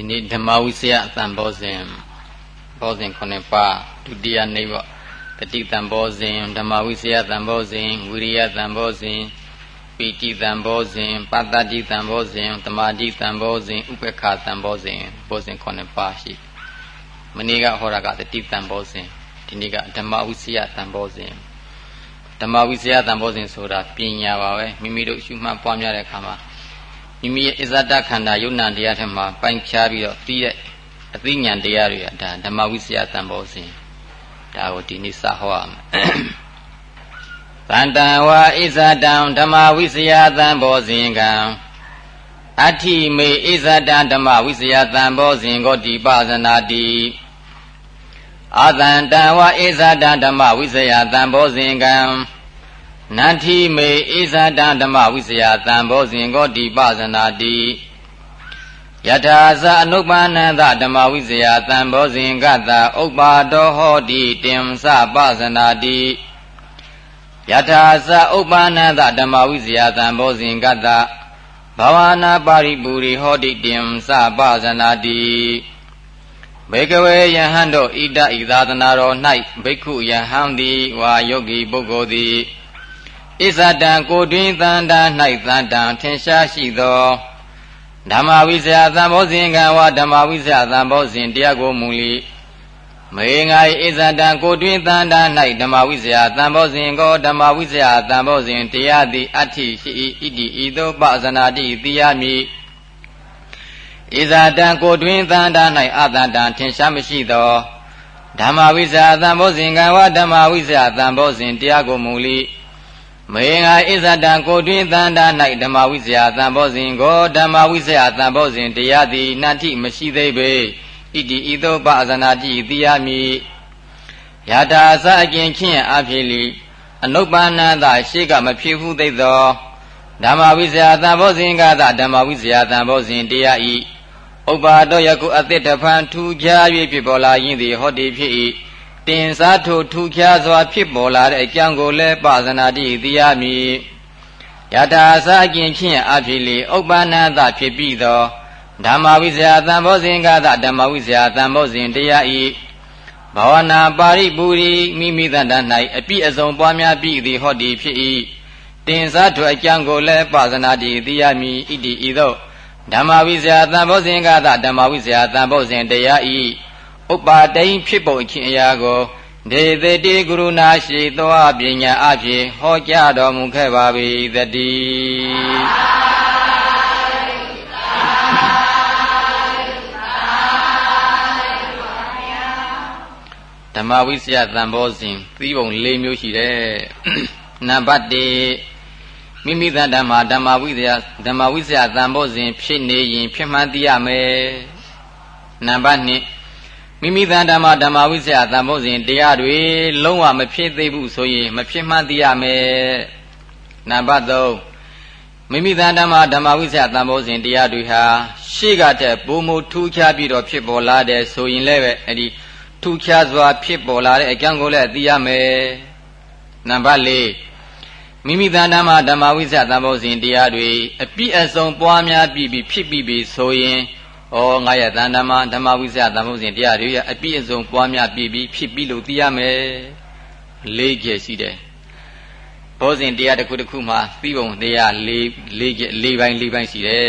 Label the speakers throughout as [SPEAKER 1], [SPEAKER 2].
[SPEAKER 1] ဒီနေ့ဓမ္မဝိစယအတန်ဘောဇင်ဘောဇင်ခုနှစ်ပါးဒုတိယနေ့ပေါ့တတိတံဘောဇင်ဓမ္မဝိစယတံဘောဇင်ဝိရိယတံဘောဇင်ပိတိတံဘောဇင်ပတ္တတိတံဘောဇင်တမာတိတံဘောဇင်ဥပ္ပခာတံဘောဇင်ဘောဇင်ခုနှစ်ပါးရှိမနေ့ကဟောတာကတတိတံဘောဇင်ဒီနေ့ကဓမ္မဝိစယတံဘောဇင်ဓမ္မဝိစယတံဘောဇင်ဆိုတာပညာပါပဲမိမိတို့ရှုမှတ်ပွားများတဲ့အခါမှာ မိမိရဲ့အစ္ဆဒခန္ဓာယုံနာတရားထဲမှာပိုင်ခြားပြီးတော့ပြီးတဲ့အသိဉာဏ်တရားတွေကဒါဓမ္မဝိစယတံဘောစဉ်ဒါကိုဒီနေ့စဟောရမယ်ဗန္တံဝါဣဇတံဓမ္မဝိစယတံဘောစဉ်ကံအဋ္ဌိမေဣဇတံဓမ္မဝိစယတံဘောစဉ်ကိုဒီပဇနာတိအာသန္တံဝါဣဇတံဓမ္မဝိစယတံဘောစဉ်ကံ နန္ထိမေဣဇဒဓမ္မဝိစယသံဘောဇင်ကောတိပဇနာတိယထာဇအနုပန္နန္တဓမ္မဝိစယသံဘောဇင်ကတဥပ္ပါတောဟောတိတင်္စပဇနာတိယထာဇဥပ္ပန္နန္တဓမ္မဝိစယသံဘောဇင်ကတဘဝနာပါရိပူရိဟောတိတင်္စပဇနာတိဘေကဝေယဟန်တို့ဣဒဣသာသနာတော်၌ဘိက္ခုယဟန်သည်ဝါယောဂီပုဂ္ဂိုလ်သည် ဣဇတံကိုတွင်တန်တာ၌တန်တံထင်ရှားရှိသောဓမ္မဝိဇ္ဇာသံဘောဇင်ကဝဓမ္မဝိဇ္ဇာသံဘောဇင်တရားကိုမူလီမေငါဣဇတံကိုတွင်တန်တာ၌ဓမ္မဝိဇ္ဇာသံဘောဇင်ကိုဓမ္မဝိဇ္ဇာသံဘောဇင်တရားသည်အဋ္ဌိရှိဣတိဤသို့ပဇနာတိတိယမိဣဇတံကိုတွင်တန်တာ၌အတန်တံထင်ရှားမရှိသောဓမ္မဝိဇ္ဇာသံဘောဇင်ကဝဓမ္မဝိဇ္ဇာသံဘောဇင်တရားကိုမူလီ မေငါဣဇတံကိုတွင်တန်တာ၌ဓမ္မဝိဇ္ဇာသံဘောဇင်ကိုဓမ္မဝိဇ္ဇာသံဘောဇင်တရားသည်နတ္ထိမရှိသေးပေဣတိဤသို့ပဇနာတိတိယမိယတာအစအကျင်ချင်းအဖြစ်လီအနုပ္ပန္နသာရှေ့ကမဖြစ်ဘူးသိသောဓမ္မဝိဇ္ဇာသံဘောဇင်ကသာဓမ္မဝိဇ္ဇာသံဘောဇင်တရားဤဥပ္ပါတောယခုအသစ်တဖန်ထူခြား၍ဖြစ်ပေါ်လာရင်းသည်ဟောတိဖြစ်၏ တင်စားထိုထူခြားစွာ ဖြစ်ပေါ်လာတဲ့အကြောင်းကိုလည်းပါဇနာတိသိရမည်ယထာစာကျင်ဖြင့်အဖြစ်လေဥပ္ပန္နသဖြစ်ပြီးသောဓမ္မဝိဇ္ဇာသံဘောဇင်ကသဓမ္မဝိဇ္ဇာသံဘောဇင်တရားဤဘာဝနာပါရိပူရိမိမိတန်တ၌အပြည့်အစုံပွားများပြီးသည်ဟောဒီဖြစ်၏တင်စားထိုအကြောင်းကိုလည်းပါဇနာတိသိရမည်ဣတိဤသို့ဓမ္မဝိဇ္ဇာသံဘောဇင်ကသဓမ္မဝိဇ္ဇာသံဘောဇင်တရားဤ ဥပ္ပါတိန်ဖြစ်ပုံချင်းအရာကိုဒေသတိကရုဏာရှိသောပညာအဖြစ်ဟောကြားတော်မူခဲ့ပါ၏တတိဓမ္မဝိစယသံဘောဇဉ်သီးပုံ၄မျိုးရှိတယ်နံပါတ်1မိမိသဓမ္မဓမ္မဝိစယဓမ္မဝိစယသံဘောဇဉ်ဖြစ်နေရင် ဖြစ်မှန်သိရမယ်နံပါတ်2 မိမိတန်ဓမ္မဓမ္မဝိဇ္ဇာသံဖို့စဉ်တရားတွေလုံးဝမဖြစ်သေးဘူးဆိုရင်မဖြစ်မှန်းသိရမယ်နံပါတ်3မိမိတန်ဓမ္မဓမ္မဝိဇ္ဇာသံဖို့စဉ်တရားတွေဟာရှေ့ကတည်းပုံမူထူးခြားပြီးတော့ဖြစ်ပေါ်လာတယ်ဆိုရင်လည်းပဲအဲ့ဒီထူးခြားစွာဖြစ်ပေါ်လာတဲ့အကြောင်းကိုလည်းသိရမယ်နံပါတ်4မိမိတန်ဓမ္မဓမ္မဝိဇ္ဇာသံဖို့စဉ်တရားတွေအပြည့်အစုံပွားများပြီးပြီးဖြစ်ပြီးပြီဆိုရင် ဩငါရဲ့တန်ဓမ္မဓမ္မဝိဇ္ဇာသမုစဉ်တရားတွေရအပြည့်အစုံပွားများပြည့်ပြီးဖြစ်ပြီးလို့သိရမယ်လေးကျရှိတယ်ဘောဇင်တရားတစ်ခုတစ်ခုမှာသိပုံတရားလေးလေးကျလေးပိုင်းလေးပိုင်းရှိတယ်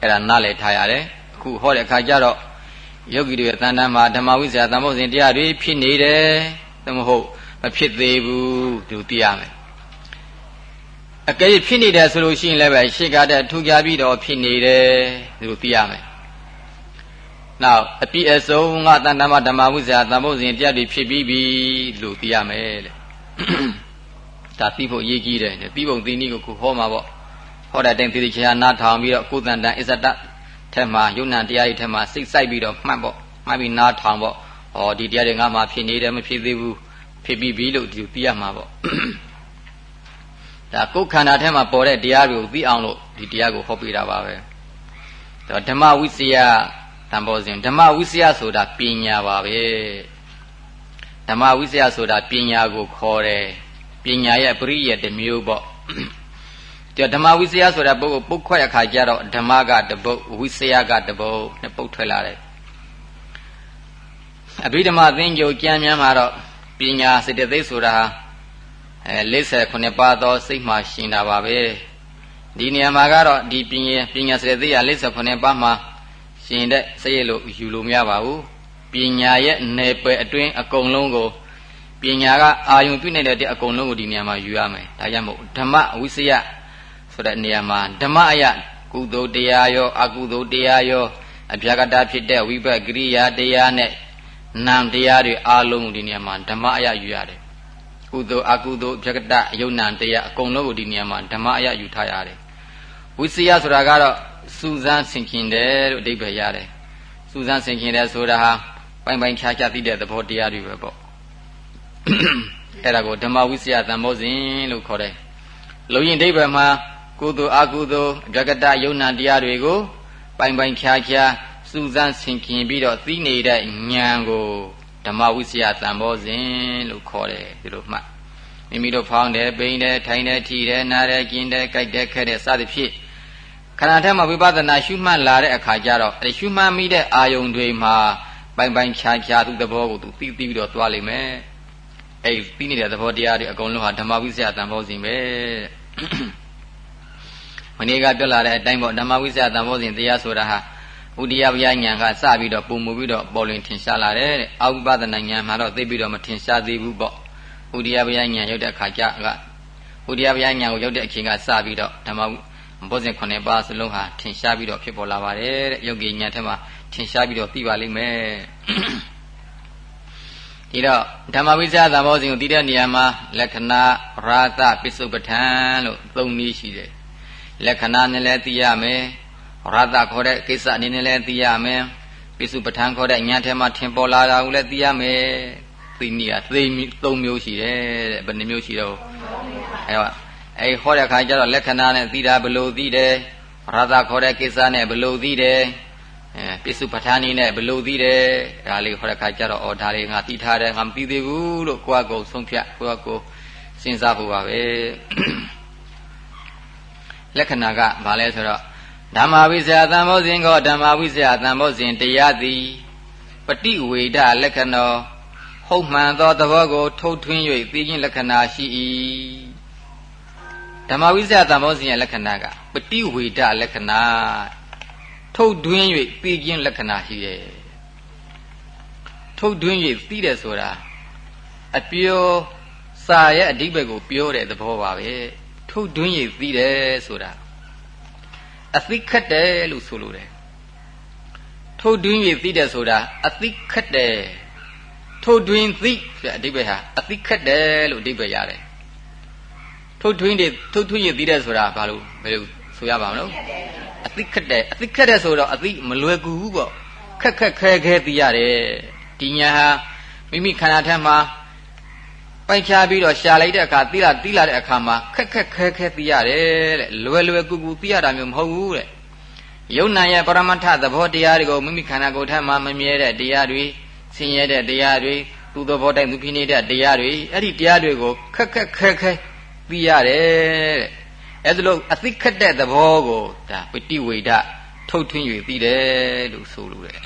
[SPEAKER 1] အဲ့ဒါနားလည်ထားရတယ်အခုဟောတဲ့အခါကျတော့ယောဂီတွေရဲ့တန်ဓမ္မဓမ္မဝိဇ္ဇာသမုစဉ်တရားတွေဖြစ်နေတယ်သမဟုတ်မဖြစ်သေးဘူးသူသိရမယ်အကယ်ဖြစ်နေတယ်ဆိုလို့ရှိရင်လည်းပဲရှေ့ကတည်းထူကြပြီးတော့ဖြစ်နေတယ်သူသိရမယ် နောက်အပြည့်အစုံငါတဏ္ဍမဓမ္မဝိဇ္ဇာသံဖို့စဉ်တရားတွေဖြစ်ပြီးပြီလို့သိရမယ်တဲ့ဒါသိဖို့ရည်ကြီးတယ်သိပုံသိနည်းကိုခုဟောမှာပေါ့ဟောတဲ့တိုင်သိသိချာနားထောင်ပြီးတော့ကိုယ်တန်တန်အစ္ဆတထက်မှာယုံနာတရားတွေထက်မှာစိတ်စိုက်ပြီးတော့မှတ်ပေါ့မှတ်ပြီးနားထောင်ပေါ့ဟောဒီတရားတွေငါမှဖြစ်နေတယ်မဖြစ်သေးဘူးဖြစ်ပြီးပြီလို့ဒီသိရမှာပေါ့ဒါကိုယ်ခန္ဓာထဲမှာပေါ်တဲ့တရားတွေကိုသိအောင်လို့ဒီတရားကိုဟောပြတာပါပဲဓမ္မဝိစီယ တန်ပေါ်စဉ်ဓမ္မဝိစယဆိုတာပညာပါပဲဓမ္မဝိစယဆိုတာပညာကိုခေါ်တယ်ပညာရဲ့ပရိယတမျိုးပေါ့ဒီဓမ္မဝိစယဆိုတဲ့ပုဂ္ဂိုလ်ပုတ်ခွက်အခါကျတော့ဓမ္မကတပုတ်ဝိစယကတပုတ်နဲ့ပုတ်ထွက်လာတယ်အဘိဓမ္မာသင်္ကြိုကြံများမှာတော့ပညာစေတသိက်ဆိုတာအဲ58ပါးသောစိတ်မှရှင်တာပါပဲဒီနေရာမှာကတော့ဒီပညာပညာစေတသိက်က58ပါးမှာ ရှင်တဲ့စိတ်လို့ယူလို့မရပါဘူးပညာရဲ့နယ်ပယ်အတွင်းအကုန်လုံးကိုပညာကအာယုံပြုနေတဲ့အကုန်လုံးကိုဒီနေရာမှာယူရမယ်ဒါကြောင့်မို့ဓမ္မဝိစယဆိုတဲ့နေရာမှာဓမ္မအယကုသိုလ်တရားရောအကုသိုလ်တရားရောအဗျာကတာဖြစ်တဲ့ဝိဘတ်ကရိယာတရားနဲ့နာမ်တရားတွေအားလုံးကိုဒီနေရာမှာဓမ္မအယယူရတယ်ကုသိုလ်အကုသိုလ်အဗျာကတယုံနာတရားအကုန်လုံးကိုဒီနေရာမှာဓမ္မအယယူထားရတယ်ဝိစယဆိုတာကတော့ စူးစမ်းဆင်ခြင်တယ်လို့အဓိပ္ပာယ်ရတယ်စူးစမ်းဆင်ခြင်တယ်ဆိုတာဟာပိုင်ပိုင်ခြားခြားသိတဲ့သဘောတရားတွေပဲပေါ့အဲ့ဒါကိုဓမ္မဝိစယသံမောစဉ်လို့ခေါ်တယ်လုံရင်အဓိပ္ပာယ်မှာကုသိုလ်အကုသိုလ်အကြကတယုံနာတရားတွေကိုပိုင်ပိုင်ဖြားဖြားစူးစမ်းဆင်ခြင်ပြီးတော့သိနေတဲ့ဉာဏ်ကိုဓမ္မဝိစယသံဘောစဉ်လို့ခေါ်တယ်ဒီလိုမှမိမိတို့ဖောင်းတယ်ပိန်တယ်ထိုင်တယ်ထီတယ်နားတယ်ကျင်တယ်ကြိုက်တယ်ခက်တယ်စသဖြင့် ခန္ဓာထဲမှာဝိပဿနာရှုမှတ်လာတဲ့အခါကျတော့အဲရှုမှတ်မိတဲ့အာယုန်တွေမှာပိုင်ပိုင်ခြားခြားသူ့သဘောကိုသူသိသိပြီးတော့သွားလိမ့်မယ်အဲပြီးနေတဲ့သဘောတရားတွေအကုန်လုံးဟာဓမ္မဝိစယသံဘောစဉ်ပဲမနေ့ကပြောလာတဲ့အတိုင်းပေါ့ဓမ္မဝိဇ္ဇသံဘောစဉ်တရားဆိုတာဟာဥဒိယဗျာညာကစပြီးတော့ပုံမူပြီးတော့ပေါ်လွင်ထင်ရှားလာတယ်တဲ့အဝိပဒနာညာမှာတော့သိပြီးတော့မထင်ရှားသေးဘူးပေါ့ဥဒိယဗျာညာရောက်တဲ့အခါကျကဥဒိယဗျာညာကိုရောက်တဲ့အချိန်ကစပြီးတော့ဓမ္မ ဘောစဉ်9ပါးစလုံးဟာထင်ရှားပြီးတော့ဖြစ်ပေါ်လာပါတယ်တဲ့ယောဂီညာထဲမှာထင်ရှားပြီးတော့သိပါလိမ့်မယ်ဒီတော့ဓမ္မဝိဇ္ဇသံဘောစဉ်ကိုသိတဲ့နေရာမှာလက္ခဏာရာသပစ္စုပ္ပထံလို့သုံးနည်းရှိတယ်လက္ခဏာနဲ့လည်းသိရမယ်ရတခေါ်တဲ့ကိစ္စအနေနဲ့လည်းသိရမယ်ပိစုပဋ္ဌာန်ခေါ်တဲ့ညာထဲမှာထင်ပေါ်လာတာကိုလည်းသိရမယ်သိနည်းကသိသုံးမျိုးရှိတယ်တဲ့ဘယ်နှမျိုးရှိတော့အဲတော့ အဲဟောတဲ့အခါကျတော့လက္ခဏာနဲ့သိတာဘယ်လိုသိတယ်ရတခေါ်တဲ့ကိစ္စနဲ့ဘယ်လိုသိတယ်အဲပိစုပဋ္ဌာန်နဲ့ဘယ်လိုသိတယ်ဒါလေးဟောတဲ့အခါကျတော့အော်ဒါလေးငါသိထားတယ်ငါမသိသေးဘူးလို့ကိုယ့်အကိုဆုံးဖြတ်ကိုယ့်အကိုစဉ်းစားဖို့ပါပဲလက္ခဏာကဘာလဲဆိုတော့ဓမ္မဝိဇ္ဇာသံဘောဇင်ကောဓမ္မဝိဇ္ဇာသံဘောဇင်တရားသည်ပฏิဝေဒလက္ခဏောဟုတ်မှန်သောသဘောကို ထုတ်ထွင်း၍သိခြင်းလက္ခဏာရှိ၏ ဓမ္မဝိဇ္ဇာသံဘောဇင်ရဲ့လက္ခဏာကပฏิဝေဒလက္ခဏာထုတ်ထွင်း၍သိခြင်းလက္ခဏာရှိတယ်ထုတ်ထွင်း၍သိတယ်ဆိုတာအပြောစာရဲ့အဓိပ္ပာယ်ကိုပြောတဲ့သဘောပါပဲထုတ်တွင်းရည်သိတယ်ဆိုတာအသိခတ်တယ်လို့ဆိုလိုတယ်ထုတ်တွင်းရည်သိတယ်ဆိုတာအသိခတ်တယ်ထုတ်တွင်းသိဆိုအဓိပ္ပာယ်ဟာအသိခတ်တယ်လို့အဓိပ္ပာယ်ရတယ် ထုတ်တွင်းတွေထုတ်တွင်းရည်သိတယ်ဆိုတာဘာလို့ဘယ်လိုဆိုရပါမလို့အသိခတ်တယ်အသိခတ်တယ်ဆိုတော့အသိမလွယ်ကူဘူးပေါ့ခက်ခက်ခဲခဲသိရတယ်ဒီညာဟာမိမိခန္ဓာထဲမှာပိုက်ချပြီးတော့ရှာလိုက်တဲ့အခါသိလာသိလာတဲ့အခါမှာခက်ခက်ခဲခဲသိရတယ်တဲ့လွယ်လွယ်ကူကူသိရတာမျိုးမဟုတ်ဘူးတဲ့ယုံနာရဲ့ပရမတ္ထသဘောတရားတွေကိုမိမိခန္ဓာကိုယ်ထဲမှာမမြဲတဲ့တရားတွေဆင်းရဲတဲ့တရားတွေသူသဘောတိုင်းသူဖြစ်နေတဲ့တရားတွေအဲ့ဒီတရားတွေကိုခက်ခက်ခဲခဲ သိရတယ်တဲ့အဲ့ဒါလို့အသိခက်တဲ့သဘောကိုဒါပฏิဝေဒထုတ်ထွင်း၍သိတယ်လို့ဆိုလိုတယ်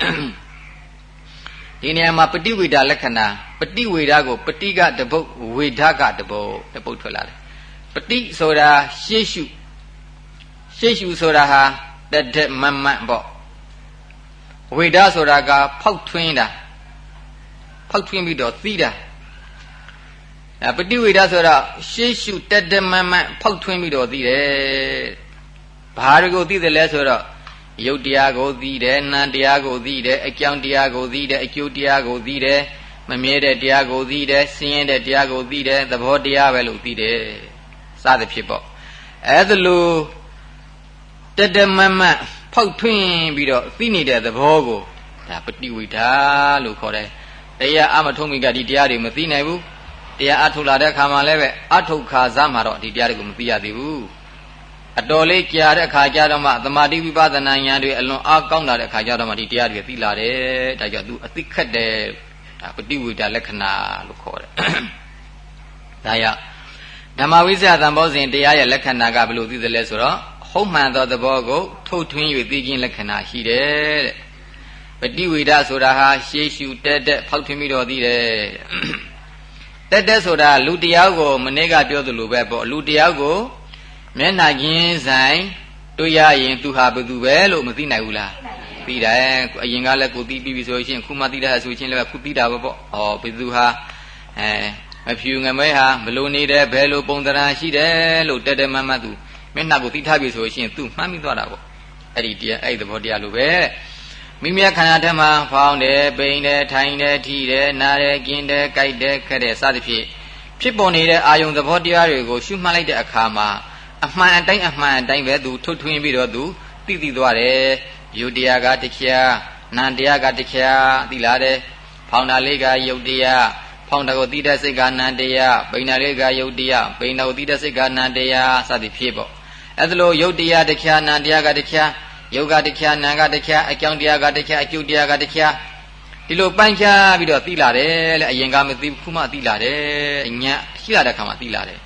[SPEAKER 1] ဒီနေရာမှာပฏิဝေဒလက္ခဏာပฏิဝေဒကိုပฏิကတပုတ်ဝေဒကတပုတ်တပုတ်ထွက်လာတယ်ပฏิဆိုတာရှေ့ရှုရှေ့ရှုဆိုတာဟာတက်တက်မတ်မတ်ပေါ့ဝေဒဆိုတာကဖောက်ထွင်းတာဖောက်ထွင်းပြီးတော့သိတာအဲ ပฏิဝေဒဆိုတော့ရှေ့ရှုတက်တက်မတ်မတ်ဖောက်ထွင်းပြီးတော့သိတယ်ဘာတွေကိုသိတယ်လဲဆိုတော့ရုပ်တရားကိုသိတယ်နာမ်တရားကိုသိတယ်အကြောင်းတရားကိုသိတယ်အကျိုးတရားကိုသိတယ်မမြဲတဲ့တရားကိုသိတယ်ဆင်းရဲတဲ့တရားကိုသိတယ်သဘောတရားပဲလို့သိတယ်စသဖြင့်ပေါ့အဲဒါလို့တတမမဖောက်ထွင်းပြီးတော့သိနေတဲ့သဘောကိုဒါပฏิဝိဒါလို့ခေါ်တယ်တရားအမထုံးမိကဒီတရားတွေမသိနိုင်ဘူး တရားအထုတ်လာတဲ့ခါမှလည်းပဲအထုတ်ခါစားမှာတော့ဒီတရားတွေကိုမသိရသေးဘူးအတော်လေးကြာတဲ့အခါကျတော့မှသမာဓိဝိပဿနာဉာဏ်တွေအလွန်အားကောင်းလာတဲ့အခါကျတော့မှဒီတရားတွေသိလာတယ်ဒါကြောင့်သူအသိခတ်တယ်ဒါပฏิဝိဒလက္ခဏာလို့ခေါ်တယ်ဒါရဓဓမ္မဝိဇ္ဇာသံဘောဇဉ်တရားရဲ့လက္ခဏာကဘယ်လိုသိသလဲဆိုတော့ဟုတ်မှန်သောသဘောကိုထုတ်ထွင်း၍သိခြင်းလက္ခဏာရှိတယ်တဲ့ပฏิဝေဒဆိုတာဟာရှေးရှုတက်တက်ဖောက်ထွင်းပြီးတော့သိတယ်တ က်တက်ဆိုတာလူတယောက်ကိုမနေ့ကပြောသလိုပဲပေါ့လူတယောက်ကိုမျက်နှာချင်းဆိုင်တွေ့ရရင်သူဟာဘယ်သူပဲလို့မသိနိုင်ဘူးလားသိတယ်အရင်ကလည်းကိုသိပြီးပြီဆိုရင်ခုမှသိတာဆိုချင်းလည်းခုသိတာပဲပေါ့ဩဘယ်သူဟာအဲမဖြူငမဲဟာဘလို့နေတယ်ဘယ်လိုပုံသဏ္ဍာန်ရှိတယ်လို့တက်တက်မမသူမျက်နှာကိုသိထားပြီဆိုရင်သူမှတ်မိသွားတာပေါ့အဲ့ဒီတရားအဲ့ဒီသဘောတရားလိုပဲ မိမိခန္ဓာထဲမှာဖောင်းတယ်ပိန်တယ်ထိုင်တယ်ထိတယ်နားတယ်กินတယ်ကြိုက်တယ်ခက်တယ်စသဖြင့်ဖြစ်ပေါ်နေတဲ့အာယုံသဘောတရားတွေကိုရှုမှတ်လိုက်တဲ့အခါမှာအမှန်အတိုင်းအမှန်အတိုင်းပဲသူထွတ်ထွင်းပြီးတော့သူသိသိသွားတယ်ယုတ်တရားကတခြားနံတရားကတခြားသိလားတယ်ဖောင်းတာလေးကယုတ်တရားဖောင်းတာကိုသိတဲ့စိတ်ကနံတရားပိန်တာလေးကယုတ်တရားပိန်တာကိုသိတဲ့စိတ်ကနံတရားစသည်ဖြစ်ပေါ့အဲ့ဒါလို့ယုတ်တရားတခြားနံတရားကတခြား ယုတ်ကတခြားနံကတခြားအကြောင်းတရားကတခြားအကျုပ်တရားကတခြားဒီလိုပိုင်းခြားပြီးတော့သိလာတယ်လေအရင်ကမသိခုမှသိလာတယ်အညာရှိလာတဲ့ခါမှသိလာတယ်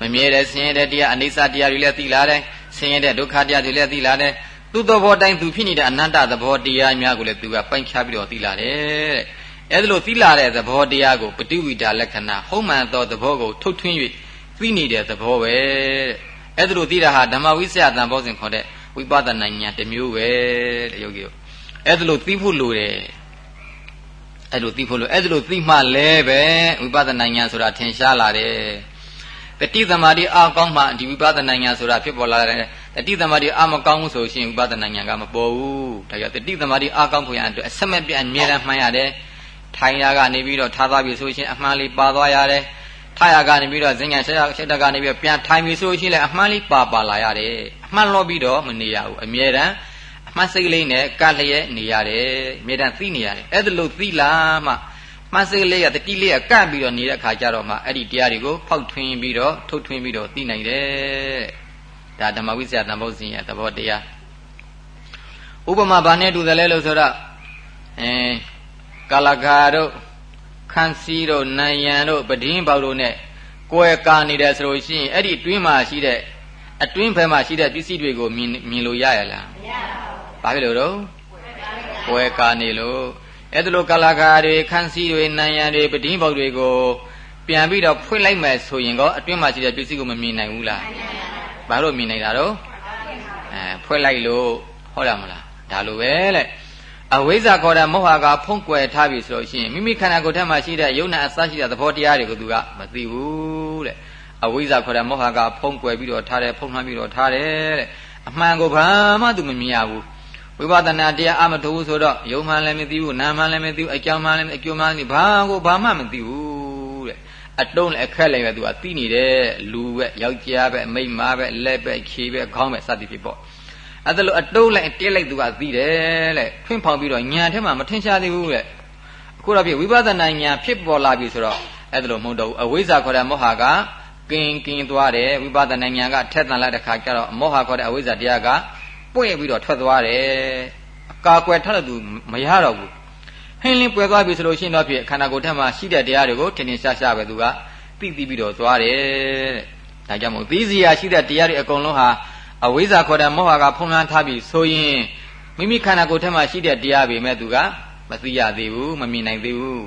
[SPEAKER 1] မမြဲတဲ့ဆင်းရဲတဲ့တရားအနိစ္စတရားတွေလည်းသိလာတယ်ဆင်းရဲတဲ့ဒုက္ခတရားတွေလည်းသိလာတယ်သူ့သဘောတိုင်းသူဖြစ်နေတဲ့အနတ္တသဘောတရားများကိုလည်းသူကပိုင်းခြားပြီးတော့သိလာတယ်တဲ့အဲဒါလို့သိလာတဲ့သဘောတရားကိုပฏิဝိတာလက္ခဏာဟုတ်မှန်သောသဘောကိုထုတ်ထွင်း၍သိနေတဲ့သဘောပဲတဲ့အဲဒါလို့သိတာဟာဓမ္မဝိဆယတန်ဘောဇဉ်ခေါ်တဲ့ ဝိပဿနာဉာဏ်တစ်မျိုးပဲတဲ့ယောဂီတို့အဲဒါလို့သိဖို့လိုတယ်အဲလိုသိဖို့လိုအဲဒါလို့သိမှလည်းပဲဝိပဿနာဉာဏ်ဆိုတာထင်ရှားလာတယ်တတိသမารီအကောင်းမှဒီဝိပဿနာဉာဏ်ဆိုတာဖြစ်ပေါ်လာတယ်တတိသမารီအမကောင်းဘူးဆိုရှင်ဝိပဿနာဉာဏ်ကမပေါ်ဘူးဒါကြောင့်တတိသမารီအကောင်းဖို့ရအတွက်အစမပြတ်အမြဲတမ်းမှန်ရတယ်ထိုင်ရကနေပြီးတော့ထားသွားပြီဆိုရှင်အမှန်လေးပါသွားရတယ် ထားရကနေပြီးတော့ဇင်ညာဆက်ဆက်တကနေပြီးတော့ပြန်ထိုင်ပြီဆိုရှင်လည်းအမှန်လေးပါပါလာရတယ်အမှန်လောပြီးတော့မနေရဘူးအမြဲတမ်းအမှန်စိတ်လေးနဲ့ကလျက်နေရတယ်အမြဲတမ်းသိနေရတယ်အဲ့ဒါလို့သိလာမှမှန်စိတ်လေးကတတိလေးကကန့်ပြီးတော့နေတဲ့အခါကျတော့မှအဲ့ဒီတရားတွေကိုဖောက်ထွင်းပြီးတော့ထုတ်ထွင်းပြီးတော့သိနိုင်တယ်ဒါဓမ္မဝိဇ္ဇာတန်ဖို့စဉ်ရဲ့သဘောတရားဥပမာဘာနဲ့တူတယ်လဲလို့ဆိုတော့အဲကာလကာတို့ ခန်းစီတို့နံရံတို့ပဒင်းပေါတို့နဲ့ကွယ်ကာနေတယ်ဆိုလို့ရှိရင်အဲ့ဒီအတွင်းမှာရှိတဲ့အတွင်းဘက်မှာရှိတဲ့ပစ္စည်းတွေကိုမြင်မြင်လို့ရရလားမရပါဘူးဘာဖြစ်လို့တော့ကွယ်ကာနေလို့အဲ့ဒါလိုကာလကာတွေခန်းစီတွေနံရံတွေပဒင်းပေါတွေကိုပြန်ပြီးတော့ဖွင့်လိုက်မယ်ဆိုရင်ကောအတွင်းမှာရှိတဲ့ပစ္စည်းကိုမမြင်နိုင်ဘူးလားဘာလို့မြင်နိုင်တာတော့အဲဖွင့်လိုက်လို့ဟုတ်လားမလားဒါလိုပဲတဲ့ အဝိဇ္ဇာခေါ်တဲ့မောဟကဖုံးကွယ်ထားပြီဆိုလို့ရှိရင်မိမိခန္ဓာကိုယ်ထဲမှာရှိတဲ့ယုံနာအစရှိတဲ့သဘောတရားတွေကိုသူကမသိဘူးတဲ့အဝိဇ္ဇာခေါ်တဲ့မောဟကဖုံးကွယ်ပြီးတော့ထားတယ်ဖုံးနှမ်းပြီးတော့ထားတယ်တဲ့အမှန်ကိုဘာမှသူမမြင်ရဘူးဝိပဿနာတရားအမတူဘူးဆိုတော့ယုံမှလည်းမသိဘူးနာမှလည်းမသိဘူးအကြောင်းမှလည်းအကျိုးမှလည်းဘာကိုဘာမှမသိဘူးတဲ့အတုံးလည်းအခက်လည်းပဲသူကသိနေတယ်လူပဲယောက်ျားပဲမိန်းမပဲလက်ပဲခြေပဲခေါင်းပဲစသည်ဖြစ်ပေါ့ အဲ့ဒါလို့အတုံးလိုက်တက်လိုက်သူကသိတယ်တဲ့ဖွင့်ဖောင်ပြီးတော့ညာထဲမှာမထင်ရှားသေးဘူးတဲ့အခုတော့ပြဝိပဿနာညာဖြစ်ပေါ်လာပြီဆိုတော့အဲ့ဒါလို့မဟုတ်တော့ဘူးအဝိဇ္ဇာခေါ်တဲ့မောဟကကင်ကင်သွားတယ်ဝိပဿနာညာကထက်တန်လိုက်တဲ့ခါကျတော့မောဟခေါ်တဲ့အဝိဇ္ဇာတရားကပွင့်ပြီးတော့ထွက်သွားတယ်အကာကွယ်ထတဲ့သူမရတော့ဘူးဟင်းလင်းပွယ်သွားပြီဆိုလို့ရှိရင်တော့ဖြစ်ခန္ဓာကိုယ်ထက်မှာရှိတဲ့တရားတွေကိုထင်ထင်ရှားရှားပဲသူကသိသိပြီးတော့သွားတယ်တဲ့ဒါကြောင့်မို့သီးစီယာရှိတဲ့တရားတွေအကုန်လုံးဟာ အဝိဇ္ဇာခေါ်တဲ့မောဟကဖုံးလွှမ်းထားပြီးဆိုရင်မိမိခန္ဓာကိုယ်ထဲမှာရှိတဲ့တရားပဲမဲ့သူကမသိရသေးဘူးမမြင်နိုင်သေးဘူး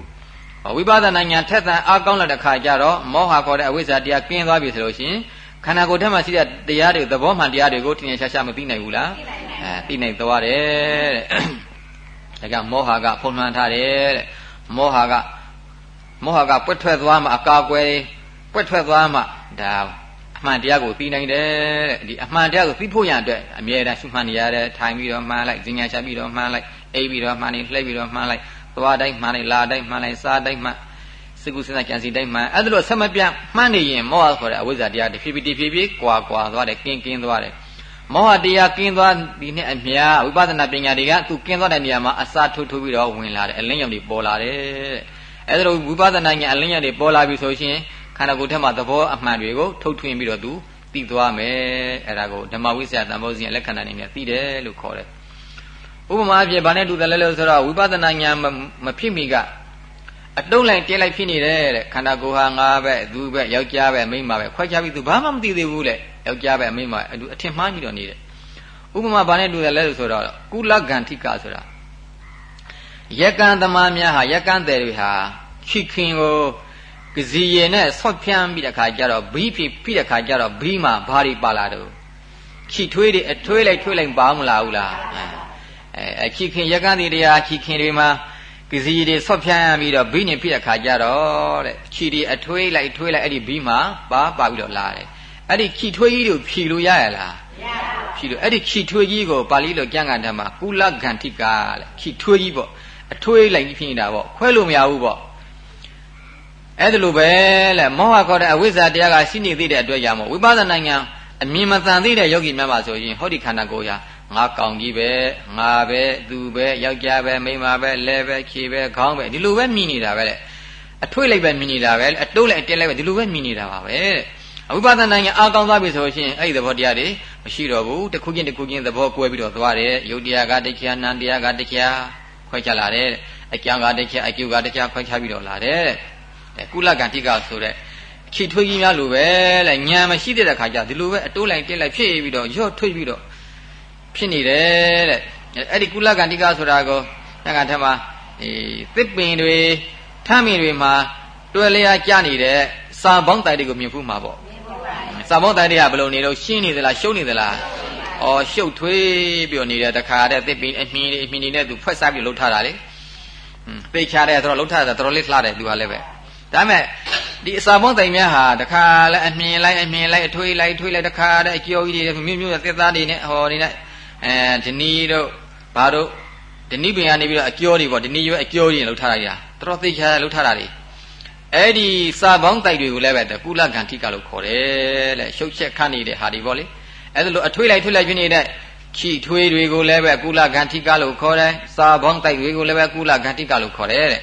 [SPEAKER 1] ဝိပဿနာဉာဏ်ထက်သန်အားကောင်းလာတဲ့ခါကျတော့မောဟခေါ်တဲ့အဝိဇ္ဇာတရားကင်းသွားပြီဆိုလို့ရှိရင်ခန္ဓာကိုယ်ထဲမှာရှိတဲ့တရားတွေသဘောမှန်တရားတွေကိုထင်ထင်ရှားရှားမသိနိုင်ဘူးလားအဲသိနိုင်သွားတယ်တဲ့ဒါကမောဟကဖုံးလွှမ်းထားတယ်တဲ့မောဟကမောဟကပွက်ထွက်သွားမှအကာကွယ်ပွက်ထွက်သွားမှဒါအ မှန်တရားကိုသိနိုင်တယ်တဲ့ဒီအမှန်တရားကိုသိဖို့ရအတွက်အမြဲတမ်းရှုမှတ်နေရတယ်ထိုင်ပြီးတော့မှန်းလိုက်ဈဉ္ညာချပြီးတော့မှန်းလိုက်အိပ်ပြီးတော့မှန်းနေလှည့်ပြီးတော့မှန်းလိုက်သွားတိုင်းမှန်းလိုက်လာတိုင်းမှန်းလိုက်စားတိုင်းမှန်းစိတ်ကူးစဉ်းစားကြံစီတိုင်းမှန်းအဲ့ဒါလို့ဆက်မပြတ်မှန်းနေရင်မောဟခေါ်တဲ့အဝိဇ္ဇာတရားတဖြည်းဖြည်းတဖြည်းဖြည်းကွာကွာသွားတယ်ကင်းကင်းသွားတယ်မောဟတရားကင်းသွားဒီနဲ့အမြဝိပဿနာပညာတွေကသူကင်းသွားတဲ့နေရာမှာအစာထိုးထိုးပြီးတော့ဝင်လာတယ်အလင်းရောင်တွေပေါ်လာတယ်အဲ့ဒါလိုဝိပဿနာညာအလင်းရောင်တွေပေါ်လာပြီဆိုရှင် ခန္ဓာကိုယ်ထဲမှာသဘောအမှန်တွေကိုထုတ်ထွင်းပြီးတော့သူသိသွားမယ်အဲ့ဒါကိုဓမ္မဝိဇ္ဇာတန်ဖိုးစဉ်လက္ခဏာနေနဲ့သိတယ်လို့ခေါ်တယ်ဥပမာအဖြစ်ဗာနဲ့တူတယ်လဲလို့ဆိုတော့ဝိပဿနာဉာဏ်မဖြစ်မီကအတုံးလိုက်တင်းလိုက်ဖြစ်နေတယ်တဲ့ခန္ဓာကိုယ်ဟာငါပဲသူပဲယောက်ျားပဲမိန်းမပဲခွဲခြားပြီးသူဘာမှမသိသေးဘူးလေယောက်ျားပဲမိန်းမအတူအထင်မှားပြီးတော့နေတယ်ဥပမာဘာနဲ့တူတယ်လဲဆိုတော့ကုလဂန္ထိကဆိုတာယက်ကံသမားများဟာယက်ကံတယ်တွေဟာခိခင်ကို ကစီရည်နဲ့ဆော့ဖြန်းပြီးတဲ့ခါကျတော့ဘီးဖြစ်ပြီးတဲ့ခါကျတော့ဘီးမှာဘာတွေပါလာတော့ခိထွေးတွေအထွေးလိုက်ထွေးလိုက်ပါမလားဘူးလားအဲအဲခိခင်ယက်ကံတွေတရားခိခင်တွေမှာကစီတွေဆော့ဖြန်းပြီးတော့ဘီးနေဖြစ်တဲ့ခါကျတော့တဲ့ခိတွေအထွေးလိုက်ထွေးလိုက်အဲ့ဒီဘီးမှာပါပါပြီးတော့လာတယ်အဲ့ဒီခိထွေးကြီးတို့ဖြီလို့ရရလားမရပါဘူးဖြီလို့အဲ့ဒီခိထွေးကြီးကိုပါဠိလိုကျမ်းဂန်ဓမ္မကုလဂန္တိကတဲ့ခိထွေးကြီးပေါ့အထွေးလိုက်ဖြစ်နေတာပေါ့ခွဲလို့မရဘူးပေါ့ အဲ့ဒါလိုပဲလေမောဟခေါ်တဲ့အဝိဇ္ဇာတရားကရှိနေသေးတဲ့အတွက်ကြောင့်မို့ဝိပဿနာဉာဏ်အမြင်မတန်သေးတဲ့ယောဂီများပါဆိုရင်ဟောဒီခန္ဓာကိုယ်ဟာငါကောင်ကြီးပဲငါပဲသူပဲယောက်ျားပဲမိန်းမပဲလဲပဲခြေပဲခေါင်းပဲဒီလိုပဲမြင်နေတာပဲလေအထွေးလိုက်ပဲမြင်နေတာပဲအတိုးလိုက်အတင်းလိုက်ပဲဒီလိုပဲမြင်နေတာပါပဲတဲ့အဝိပဿနာဉာဏ်အာကောင်းသွားပြီဆိုရှင်အဲ့ဒီသဘောတရားတွေမရှိတော့ဘူးတစ်ခုချင်းတစ်ခုချင်းသဘောကွဲပြီးတော့သွားတယ်ယုတ်တရားကတရားနံတရားကတရားခွဲခြားလာတယ်အကျံကတရားအကျုကတရားခွဲခြားပြီးတော့လာတယ် ကုလကံတိကဆိုတဲ့ခြေထွေးကြီးများလိုပဲလေညံမရှိတဲ့ခါကျဒီလိုပဲအတိုးလိုက်တက်လိုက်ဖြစ်ပြီးတော့ရော့ထွေးပြီးတော့ဖြစ်နေတယ်တဲ့အဲ့ဒီကုလကံတိကဆိုတာကိုတက္ကထမအေးသစ်ပင်တွေထမ်းပင်တွေမှာတွယ်လျာကျနေတဲ့စာပေါင်းတိုင်တွေကိုမြင်ဖူးမှာပေါ့စာပေါင်းတိုင်တွေကဘယ်လိုနေလို့ရှင်းနေသလားရှုံးနေသလားဩရှုပ်ထွေးပြီးတော့နေတဲ့တခါတဲ့သစ်ပင်အမြင်အမြင်တွေနဲ့သူဖွက်စားပြီးလှုပ်ထားတာလေသိချတယ်ဆိုတော့လှုပ်ထားတာတော်တော်လေးလှတယ်သူကလည်းပဲ ဒါမဲ့ဒီအစာပေါင်းတိုင်များဟာတခါလဲအမြင်လိုက်အမြင်လိုက်အထွေးလိုက်ထွေးလိုက်တခါတဲ့အကျော်ကြီးတွေမြို့မြို့သက်သားတွေနဲ့ဟောနေနဲ့အဲဒီနီတို့ဘာတို့ဒီနီပင်ကနေပြီးတော့အကျော်တွေပေါ့ဒီနီရွယ်အကျော်တွေလောက်ထားလိုက်တာတော်တော်သိချာလောက်ထားတာတွေအဲ့ဒီစာပေါင်းတိုက်တွေကိုလည်းပဲကုလကံထိကလို့ခေါ်တယ်လေရှုပ်ချက်ခတ်နေတဲ့ဟာတွေပေါ့လေအဲ့ဒါလို့အထွေးလိုက်ထွေးလိုက်ဖြစ်နေတဲ့ချီထွေးတွေကိုလည်းပဲကုလကံထိကလို့ခေါ်တယ်စာပေါင်းတိုက်တွေကိုလည်းပဲကုလကံထိကလို့ခေါ်တယ်တဲ့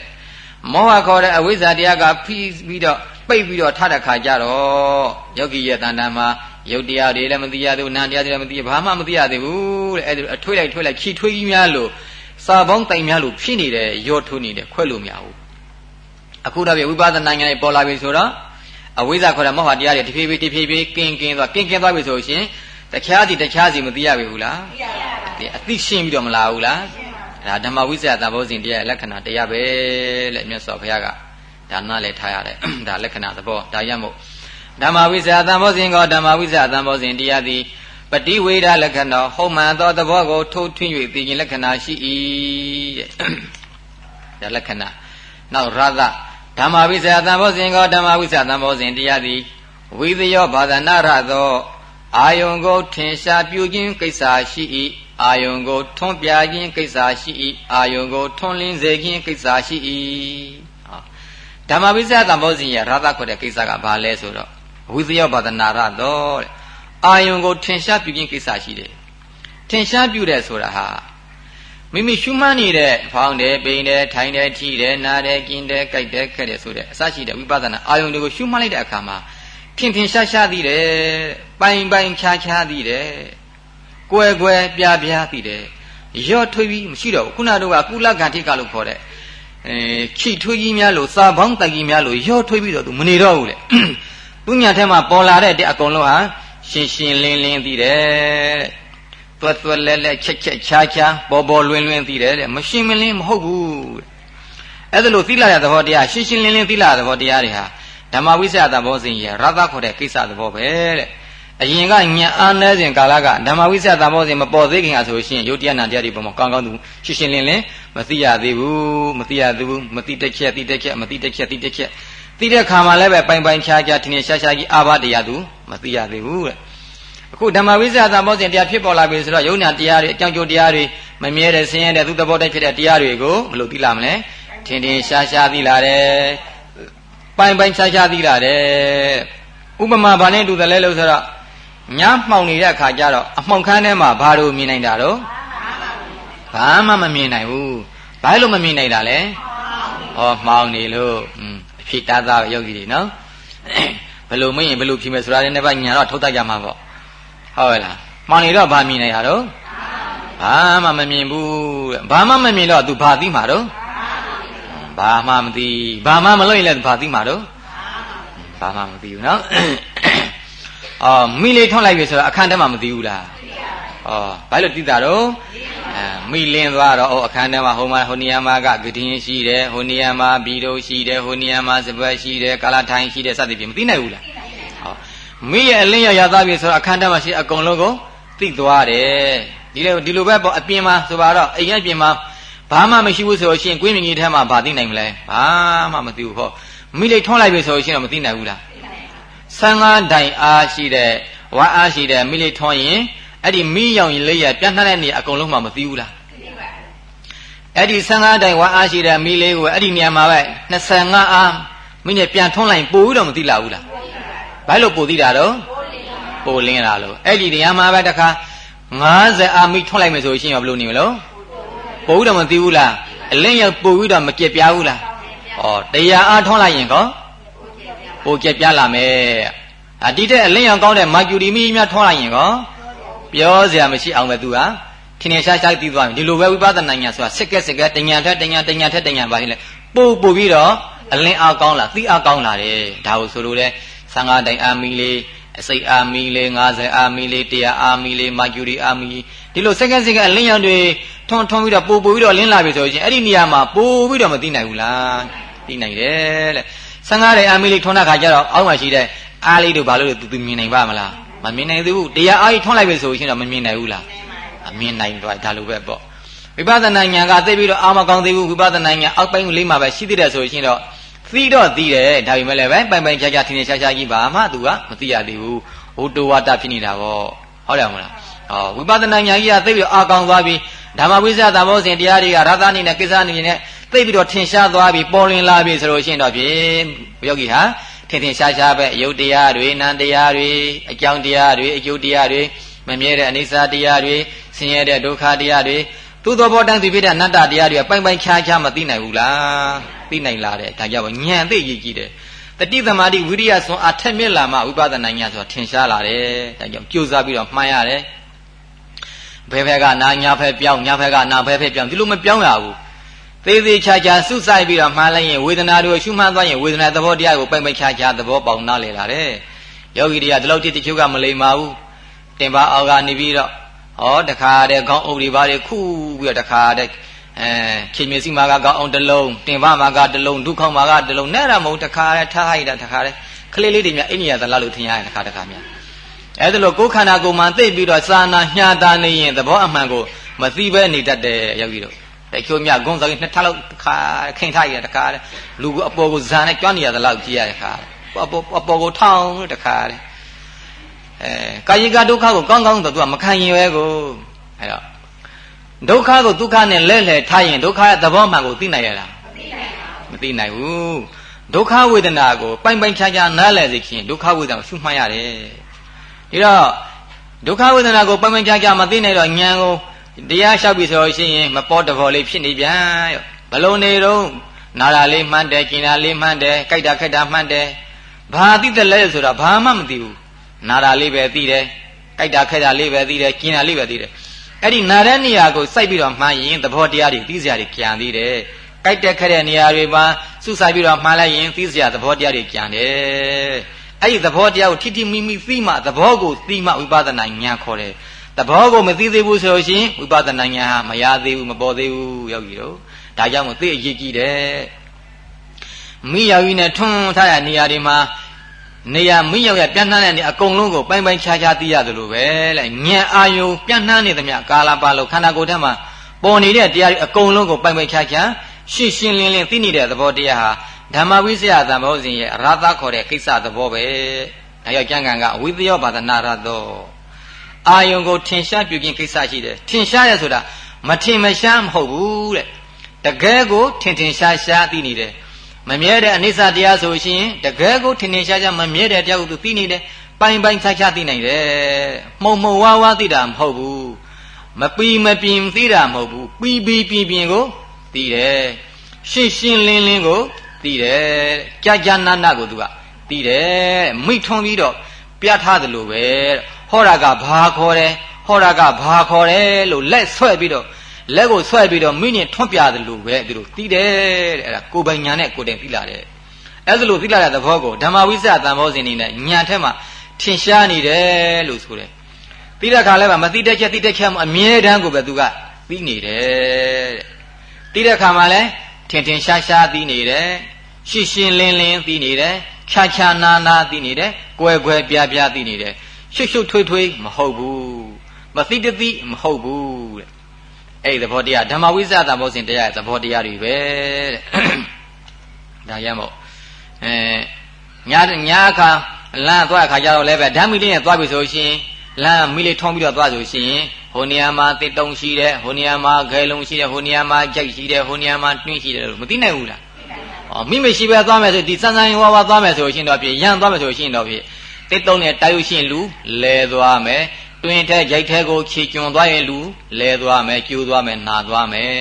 [SPEAKER 1] မောဟခေါ်တဲ့အဝိဇ္ဇာတရားကဖိပြီးတော့ပိတ်ပြီးတော့ထားတဲ့ခါကျတော့ယောဂီရဲ့တဏ္ဍာမှာယုတ်တရားတွေလည်းမသိရသေးဘူးနာတရားတွေလည်းမသိဘာမှမသိရသေးဘူးတဲ့အဲ့ဒါအထွေးလိုက်ထွေးလိုက်ချီထွေးကြီးများလို့စာပေါင်းတိုင်များလို့ဖြစ်နေတယ်ရော့ထွနေတယ်ခွဲလို့မရဘူးအခုတော့ပြဝိပဿနာဉာဏ်ပေါ်လာပြီဆိုတော့အဝိဇ္ဇာခေါ်တဲ့မောဟတရားတွေတဖြည်းဖြည်းတဖြည်းဖြည်းကင်းကင်းသွားကင်းကင်းသွားပြီဆိုရှင်တခြားစီတခြားစီမသိရပြီဘူးလားသိရပါဘူးအသိရှင်းပြီးတော့မလာဘူးလား ဒါဓမ္မဝိဇ္ဇာသဘောစဉ်တရားလက္ခဏာတရားပဲလေမြတ်စွာဘုရားကဒါနလည်းထားရတယ်ဒါလက္ခဏာသဘောဒါရမို့ဓမ္မဝိဇ္ဇာသဘောစဉ်ကောဓမ္မဝိဇ္ဇာသဘောစဉ်တရားသည်ပฏิဝေဒလက္ခဏာဟုတ်မှန်သောသဘောကိုထိုးထွင်း၍သိခြင်းလက္ခဏာရှိ၏တဲ့ဒါလက္ခဏာနောက်ရသဓမ္မဝိဇ္ဇာသဘောစဉ်ကောဓမ္မဝိဇ္ဇာသဘောစဉ်တရားသည်ဝိသယောဘာဒနာရသောအာယုံကိုထင်ရှားပြုခြင်းကိစ္စရှိ၏ အာယုံကိုထွန်းပြခြင်းကိစ္စရှိ၏အာယုံကိုထွန်းလင်းစေခြင်းကိစ္စရှိ၏ဓမ္မဝိဇ္ဇာတံဘောဇဉ်ရဲ့ရသခေါ်တဲ့ကိစ္စကဘာလဲဆိုတော့ဝိသယောပါဒနာရတော့တဲ့အာယုံကိုထင်ရှားပြုခြင်းကိစ္စရှိတယ်ထင်ရှားပြုတယ်ဆိုတာဟာမိမိရှုမှန်းနေတဲ့ဖောင်းတယ်ပိန်တယ်ထိုင်တယ်ထိတယ်နားတယ်กินတယ်ကြိုက်တယ်ခက်တယ်ဆိုတဲ့အစရှိတဲ့ဝိပဿနာအာယုံတွေကိုရှုမှန်းလိုက်တဲ့အခါမှာထင်ထင်ရှားရှားသိတယ်ပိုင်ပိုင်ခြားခြားသိတယ် ကွယ်ကွယ်ပြားပြားသိတယ်ရော့ထွေးပြီးမရှိတော့ဘူးခုနကတော့ကုလကန္တိကလို့ခေါ်တဲ့အဲခိထွေးကြီးများလို့စာပေါင်းတကြီးများလို့ရော့ထွေးပြီးတော့သူမနေတော့ဘူးလေသူညာထဲမှာပေါ်လာတဲ့အကုန်လုံးဟာရှင်းရှင်းလင်းလင်းသိတယ်သွက်သွက်လဲလဲချက်ချက်ချာချာပေါ်ပေါ်လွင်လွင်သိတယ်တဲ့မရှင်းမလင်းမဟုတ်ဘူးအဲ့ဒါလို့သိလာတဲ့သဘောတရားရှင်းရှင်းလင်းလင်းသိလာတဲ့သဘောတရားတွေဟာဓမ္မဝိသယသဘောစဉ်ရရသခေါ်တဲ့ကိစ္စသဘောပဲတဲ့ အရင်ကညံအားနေစဉ်ကာလကဓမ္မဝိသယသဘောစဉ်မပေါ်သေးခင်ကဆိုရှင်ယုတ်တရားနာတရားတွေပေါ်မှာကောင်းကောင်းသူရှင်းရှင်းလင်းလင်းမသိရသေးဘူးမသိရသေးဘူးမသိတစ်ချက်သိတစ်ချက်မသိတစ်ချက်သိတစ်ချက်သိတဲ့ခါမှာလည်းပဲပိုင်ပိုင်ခြားခြားထင်ထင်ရှားရှားကြီးအာဘတရားသူမသိရသေးဘူးတဲ့အခုဓမ္မဝိဇ္ဇာသဘောစဉ်တရားဖြစ်ပေါ်လာပြီဆိုတော့ယုံနာတရားတွေအကြောင်းကျိုးတရားတွေမမြဲတဲ့ဆင်းရဲတဲ့သူသဘောတိုင်းဖြစ်တဲ့တရားတွေကိုဘယ်လိုသိလာမလဲထင်ထင်ရှားရှားသိလာတယ်ပိုင်ပိုင်ခြားခြားသိလာတယ်ဥပမာဘာနဲ့တူတယ်လဲလို့ဆိုတော့ ညမှောင်နေတဲ့အခါကျတော့အမှောင်ခန်းထဲမှာဘာလို့မြင်နိုင်တာတော့ဘာမှမမြင်နိုင်ဘူးဘာလို့မမြင်နိုင်တာလဲဟောမှောင်နေလို့อืมအဖြစ်သားသားယောဂီတွေနော်ဘယ်လိုမရင်ဘယ်လိုဖြစ်မယ်ဆိုတာလည်းနှစ်ပတ်ညာတော့ထုတ်တတ်ကြမှာပေါ့ဟုတ်ရဲ့လားမှောင်နေတော့ဘာမြင်နေရတော့ဘာမှမမြင်ဘူးတဲ့ဘာမှမမြင်တော့ तू ဘာသိမှာတော့
[SPEAKER 2] ဘာမှမသိဘာမှမလုပ်ရင်လည်းဘာသိမှာတော့ဘာမှမသိဘူးနော် အော်မိလေးထွန်းလိုက်ပြီဆိုတော့အခန်းထဲမှာမသိဘူးလားဩဘာလို့သိတာတော့အဲမိလင်းသွားတော့ဩအခန်းထဲမှာဟိုမှာဟိုနေရာမှာကဂဒင်းရှိတယ်ဟိုနေရာမှာဘီတို့ရှိတယ်ဟိုနေရာမှာစပတ်ရှိတယ်ကာလာထိုင်ရှိတယ်စသဖြင့်မသိနိုင်ဘူးလားဟောမိရဲ့အလင်းရရသားပြီဆိုတော့အခန်းထဲမှာရှိအကုန်လုံးကိုသိသွားတယ်ဒီလိုဒီလိုပဲပေါ့အပြင်မှာဆိုပါတော့အိမ်ရဲ့ပြင်မှာဘာမှမရှိဘူးဆိုရှင်ကွင်းမြင်ကြီးထဲမှာဘာသိနိုင်မလဲဘာမှမသိဘူးဟောမိလေးထွန်းလိုက်ပြီဆိုရှင်တော့မသိနိုင်ဘူးလား ဆန်းကားတိုင်အားရှိတဲ့ဝါအားရှိတဲ့မိလေးထွန်းရင်အဲ့ဒီမိရောင်ရင်လေးရပြန့်နှံ့တဲ့နေအကုန်လုံးမှမသိဘူးလားအဲ့ဒီ15တိုင်ဝါအားရှိတဲ့မိလေးကိုအဲ့ဒီနေရာမှာပဲ25အားမိနဲ့ပြန်ထွန်းလိုက်ပို့ပြီးတော့မသိလာဘူးလားဘာလို့ပို့သိတာတော့ပို့လင်းလာလို့အဲ့ဒီနေရာမှာပဲတခါ50အားမိထွန်းလိုက်မယ်ဆိုရှင်ရောဘယ်လိုနေမလို့ပို့ပြီးတော့မသိဘူးလားအလင်းရောက်ပို့ပြီးတော့မကြက်ပြားဘူးလားဩတရားအားထွန်းလိုက်ရင်ကော ပို့ကြက်ပြားလာမယ်အတိတဲ့အလင်းရောင်ကောင်းတဲ့မာကျူရီမီများထွန်းလိုက်ရင်ကောပြောစရာမရှိအောင်ပဲသူကထင်ထင်ရှားရှားသိသွားပြီဒီလိုပဲဝိပဿနာဉာဏ်ဆိုတာစက်ကက်စက်ကက်တညာထက်တညာတညာထက်တညာပါလေပို့ပို့ပြီးတော့အလင်းအားကောင်းလာသိအားကောင်းလာတယ်ဒါကိုဆိုလို့လေ15တိုင်အာမီလေးအစိတ်အာမီလေး50အာမီလေး100အာမီလေးမာကျူရီအာမီဒီလိုစက်ကက်စက်ကအလင်းရောင်တွေထွန်းထွန်းပြီးတော့ပို့ပို့ပြီးတော့လင်းလာပြီဆိုရင်အဲ့ဒီနေရာမှာပို့ပြီးတော့မသိနိုင်ဘူးလားသိနိုင်တယ်တဲ့ 15တိုင်အာမီလေးထွန်းတဲ့ခါကျတော့အောက်မှာရှိတဲ့အားလေးတို့ဘာလို့သူမြင်နိုင်ပါမလားမမြင်နိုင်သေးဘူးတရားအားကြီးထွန်းလိုက်ပြီဆိုရင်တော့မမြင်နိုင်ဘူးလားအမြင်နိုင်တော့ဒါလိုပဲပေါ့ဝိပဿနာဉာဏ်ကသိပြီးတော့အာမကောင်းသေးဘူးဝိပဿနာဉာဏ်အောက်ပိုင်းလေးမှာပဲရှိသေးတယ်ဆိုရင်တော့သိတော့သိတယ်ဒါပေမဲ့လည်းပဲပိုင်ပိုင်ခြားခြားထင်ထင်ရှားရှားကြီးပါမှသူကမသိရသေးဘူးဟိုတောဝါဒဖြစ်နေတာပေါ့ဟုတ်တယ်မလားဟောဝိပဿနာဉာဏ်ကြီးကသိပြီးအာကောင်းသွားပြီးဓမ္မဝိဇ္ဇာသဘောစဉ်တရားတွေကရသအနေနဲ့ကိစ္စအနေနဲ့ သိပြီးတော့ထင်ရှားသွားပြီးပေါ်လင်လာပြီဆိုလို့ရှိရင်တော့ဖြင့်ယောဂီဟာထင်ထင်ရှားရှားပဲအယုတ်တရားတွေနံတရားတွေအကြောင်းတရားတွေအကျိုးတရားတွေမမြဲတဲ့အနိစ္စတရားတွေဆင်းရဲတဲ့ဒုက္ခတရားတွေသူ့သောဘောတန်းသူဖြစ်တဲ့အနတ္တတရားတွေပိုင်ပိုင်ခြားခြားမသိနိုင်ဘူးလားသိနိုင်လားတဲ့ဒါကြောင့်ဉာဏ်သိရည်ကြီးတယ်တတိသမာဓိဝိရိယဆွန်အထက်မြက်လာမှဝိပဿနာဉာဏ်ဆိုတာထင်ရှားလာတယ်ဒါကြောင့်ကြိုးစားပြီးတော့မှန်ရတယ်ဘယ်ဘက်ကနာညာဘက်ပြောင်းညာဘက်ကနာဘက်ဘက်ပြောင်းဒီလိုမပြောင်းရဘူး သေးသေးချာချာစုဆိုင်ပြီးတော့မှားလိုက်ရင်ဝေဒနာတွေကိုရှုမှတ်သွားရင်ဝေဒနာသဘောတရားကိုပိုင်ပိုင်ချာချာသဘောပေါက်နားလည်လာတယ်ယောဂီတွေကဒီလောက်တိတချို့ကမလိမ္မာဘူးတင်ပါအောက်ကနေပြီးတော့ဟောတခါတည်းခေါင်းအုပ်တွေဘာတွေခုပြီးတော့တခါတည်းအဲခင်မျက်စိမှာကခေါင်းအောင်တစ်လုံးတင်ပါမှာကတစ်လုံးဒုက္ခမှာကတစ်လုံးနဲ့ရမဟုတ်တခါတည်းထားလိုက်တာတခါတည်းကလေးလေးတွေများအိညာသလားလို့ထင်ရတယ်တခါတခါများအဲဒါလို့ကိုယ်ခန္ဓာကိုယ်မှသိပြီးတော့စာနာညှာတာနေရင်သဘောအမှန်ကိုမသိဘဲနေတတ်တယ်ယောဂီတို့ တချို့မြဂုံးစောင်းနှစ်ထပ်လောက်တစ်ခါခင်ထားရတခါလူကအပေါ်ကိုဇာနဲ့ကြွနေရသလောက်ကြည့်ရတဲ့ခါအပေါ်အပေါ်ကိုထောင်းလို့တခါတဲ့အဲကာယကဒုက္ခကိုကောင်းကောင်းတော့သူကမခံရင်ပဲကိုအဲတော့ဒုက္ခကိုဒုက္ခနဲ့လဲလှယ်ထားရင်ဒုက္ခရဲ့သဘောမှန်ကိုသိနိုင်ရလားမသိနိုင်ဘူးဒုက္ခဝေဒနာကိုပိုင်ပိုင်ခြားခြားနားလည်စေခြင်းဒုက္ခဝေဒနာကိုရှုမှတ်ရတယ်ဒီတော့ဒုက္ခဝေဒနာကိုပိုင်ပိုင်ခြားခြားမသိနိုင်တော့ဉာဏ်ကို တရားလျှောက်ပြီဆိုလို့ရှိရင်မပေါ်တဘောလေးဖြစ်နေပြန်ရောဘလုံးနေတော့နာတာလေးမှန်းတယ်ကျင်တာလေးမှန်းတယ်ကြိုက်တာခက်တာမှန်းတယ်ဘာသိတယ်လဲဆိုတာဘာမှမသိဘူးနာတာလေးပဲသိတယ်ကြိုက်တာခက်တာလေးပဲသိတယ်ကျင်တာလေးပဲသိတယ်အဲ့ဒီနာတဲ့နေရာကိုစိုက်ပြီးတော့မှန်းရင်သဘောတရားတွေသိစရာတွေကြံသေးတယ်ကြိုက်တဲ့ခက်တဲ့နေရာတွေမှာစုဆိုင်ပြီးတော့မှန်းလိုက်ရင်သိစရာသဘောတရားတွေကြံတယ်အဲ့ဒီသဘောတရားကိုထိထိမိမိသိမှသဘောကိုသိမှဝိပဿနာဉာဏ်ခေါ်တယ် သဘောကိုမသိသေးဘူးဆိုလို့ရှိရင်ဝိပဿနာဉာဏ်ဟာမရသေးဘူးမပေါ်သေးဘူးယောဂီတို့ဒါကြောင့်မို့သိအရေးကြီးတယ်မိယောဂီနဲ့ထွန်းထားတဲ့နေရာတွေမှာနေရာမိယောက်ရပြန်နှမ်းတဲ့နေအကုန်လုံးကိုပိုင်ပိုင်ခြားခြားသိရသလိုပဲလေဉာဏ်အာယုပြန်နှမ်းနေသမျှကာလပါလို့ခန္ဓာကိုယ်ထဲမှာပေါ်နေတဲ့တရားတွေအကုန်လုံးကိုပိုင်ပိုင်ခြားခြားရှင်းရှင်းလင်းလင်းသိနေတဲ့သဘောတရားဟာဓမ္မဝိဇ္ဇာသံဘောဇဉ်ရဲ့အရသာခေါ်တဲ့ကိစ္စသဘောပဲဒါကြောင့်ကျမ်းဂန်ကအဝိသယောပါဒနာရသော အာယုံကိုထင်ရှားပြုခြင်းကိစ္စရှိတယ်ထင်ရှားရဆိုတာမထင်မရှားမဟုတ်ဘူးတဲ့တကယ်ကိုထင်ထင်ရှားရှားသိနေတယ်မမြဲတဲ့အနိစ္စတရားဆိုရှင်တကယ်ကိုထင်ထင်ရှားရှားမမြဲတဲ့တရားကိုသူသိနေတယ်ပိုင်ပိုင်ခြားခြားသိနိုင်တယ်မှုံမှုံဝါးဝါးသိတာမဟုတ်ဘူးမပီမပြင်းသိတာမဟုတ်ဘူးပီပီပြင်းပြင်းကိုသိတယ်ရှင်းရှင်းလင်းလင်းကိုသိတယ်ကြာကြာနာနာကိုသူကသိတယ်မိထွန်ပြီးတော့ပြထားတယ်လို့ပဲ ဟောတာကဘာခေါ်တယ်ဟောတာကဘာခေါ်တယ်လို့လက်ဆွဲပြီးတော့လက်ကိုဆွဲပြီးတော့မိညင်ထွန့်ပြတယ်လို့ပဲသူတို့သိတယ်တဲ့အဲ့ဒါကိုယ်ပိုင်ညာနဲ့ကိုယ်တိုင်သိလာတယ်အဲ့ဒါလို့သိလာတဲ့သဘောကိုဓမ္မဝိသသံဘောဇဉ်နေနဲ့ညာထက်မှာထင်ရှားနေတယ်လို့ဆိုတယ်သိတဲ့ခါလဲမှာမသိတဲ့ချက်သိတဲ့ချက်မှာအမြဲတမ်းကိုပဲသူကသိနေတယ်တဲ့သိတဲ့ခါမှာလဲထင်ထင်ရှားရှားသိနေတယ်ရှင်းရှင်းလင်းလင်းသိနေတယ်ခြားခြားနာနာသိနေတယ်ကွယ်ကွယ်ပြားပြားသိနေတယ် ရှုပ်ရှုပ်ထွေးထွေးမဟုတ်ဘူးမသိတသိမဟုတ်ဘူးတဲ့အဲ့ဒီသဘောတရားဓမ္မဝိဇ္ဇသဘောစဉ်တရားရဲ့သဘောတရားတွေပဲတဲ့ဒါရမို့အဲညာညာအခါလမ်းသွားအခါကျတော့လည်းပဲဓမ္မီလေးနဲ့သွားပြီဆိုရှင်လမ်းမိလေးထုံးပြီးတော့သွားဆိုရှင်ဟိုနေရာမှာတစ်တုံရှိတယ်ဟိုနေရာမှာခဲလုံးရှိတယ်ဟိုနေရာမှာကြိုက်ရှိတယ်ဟိုနေရာမှာတွင်းရှိတယ်လို့မသိနိုင်ဘူးလားဩမိမရှိပဲသွားမယ်ဆိုဒီစန်းစန်းဝါဝါသွားမယ်ဆိုရှင်တော့ပြရန်သွားမယ်ဆိုရှင်တော့ပြ တစ်တုံနဲ့တာရုရှင်လူလဲသွားမယ်တွင်ထဲရိုက်ထဲကိုခြေကျွံသွားရင်လူလဲသွားမယ်ကျိုးသွားမယ်နာသွားမယ်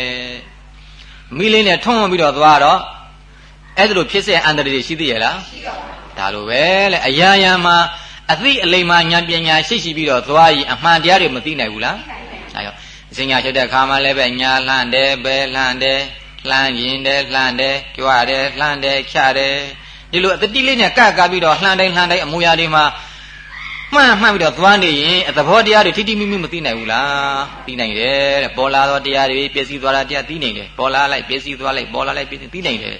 [SPEAKER 2] မိလေးနဲ့ထုံးပြီးတော့သွားတော့အဲ့ဒါလိုဖြစ်စေအန္တရာယ်ရှိသေးရဲ့လားရှိပါဘူးဒါလိုပဲလေအရာရာမှာအသိအလိမ္မာဉာဏ်ပညာရှိရှိပြီးတော့သွားရင်အမှန်တရားတွေမသိနိုင်ဘူးလားဒါကြောင့်အစဉ်ညာချက်တဲ့ခါမှလည်းပဲညာလှန်တယ်ပဲလှန်တယ်လှန်ရင်တယ်လှန်တယ်ကြွတယ်လှန်တယ်ချတယ် ဒီလိုအတတိလေးနဲ့ကကပြီးတော့လှန်တိုင်းလှန်တိုင်းအမူအရာတွေမှာမှန်မှန်ပြီးတော့သွားနေရင်အသဘောတရားတွေထိတိမိမိမသိနိုင်ဘူးလားသိနိုင်တယ်တဲ့ပေါ်လာသောတရားတွေပြည့်စည်သွားတာတရားသိနိုင်တယ်ပေါ်လာလိုက်ပြည့်စည်သွားလိုက်ပေါ်လာလိုက်ပြည့်စည်သိနိုင်တယ်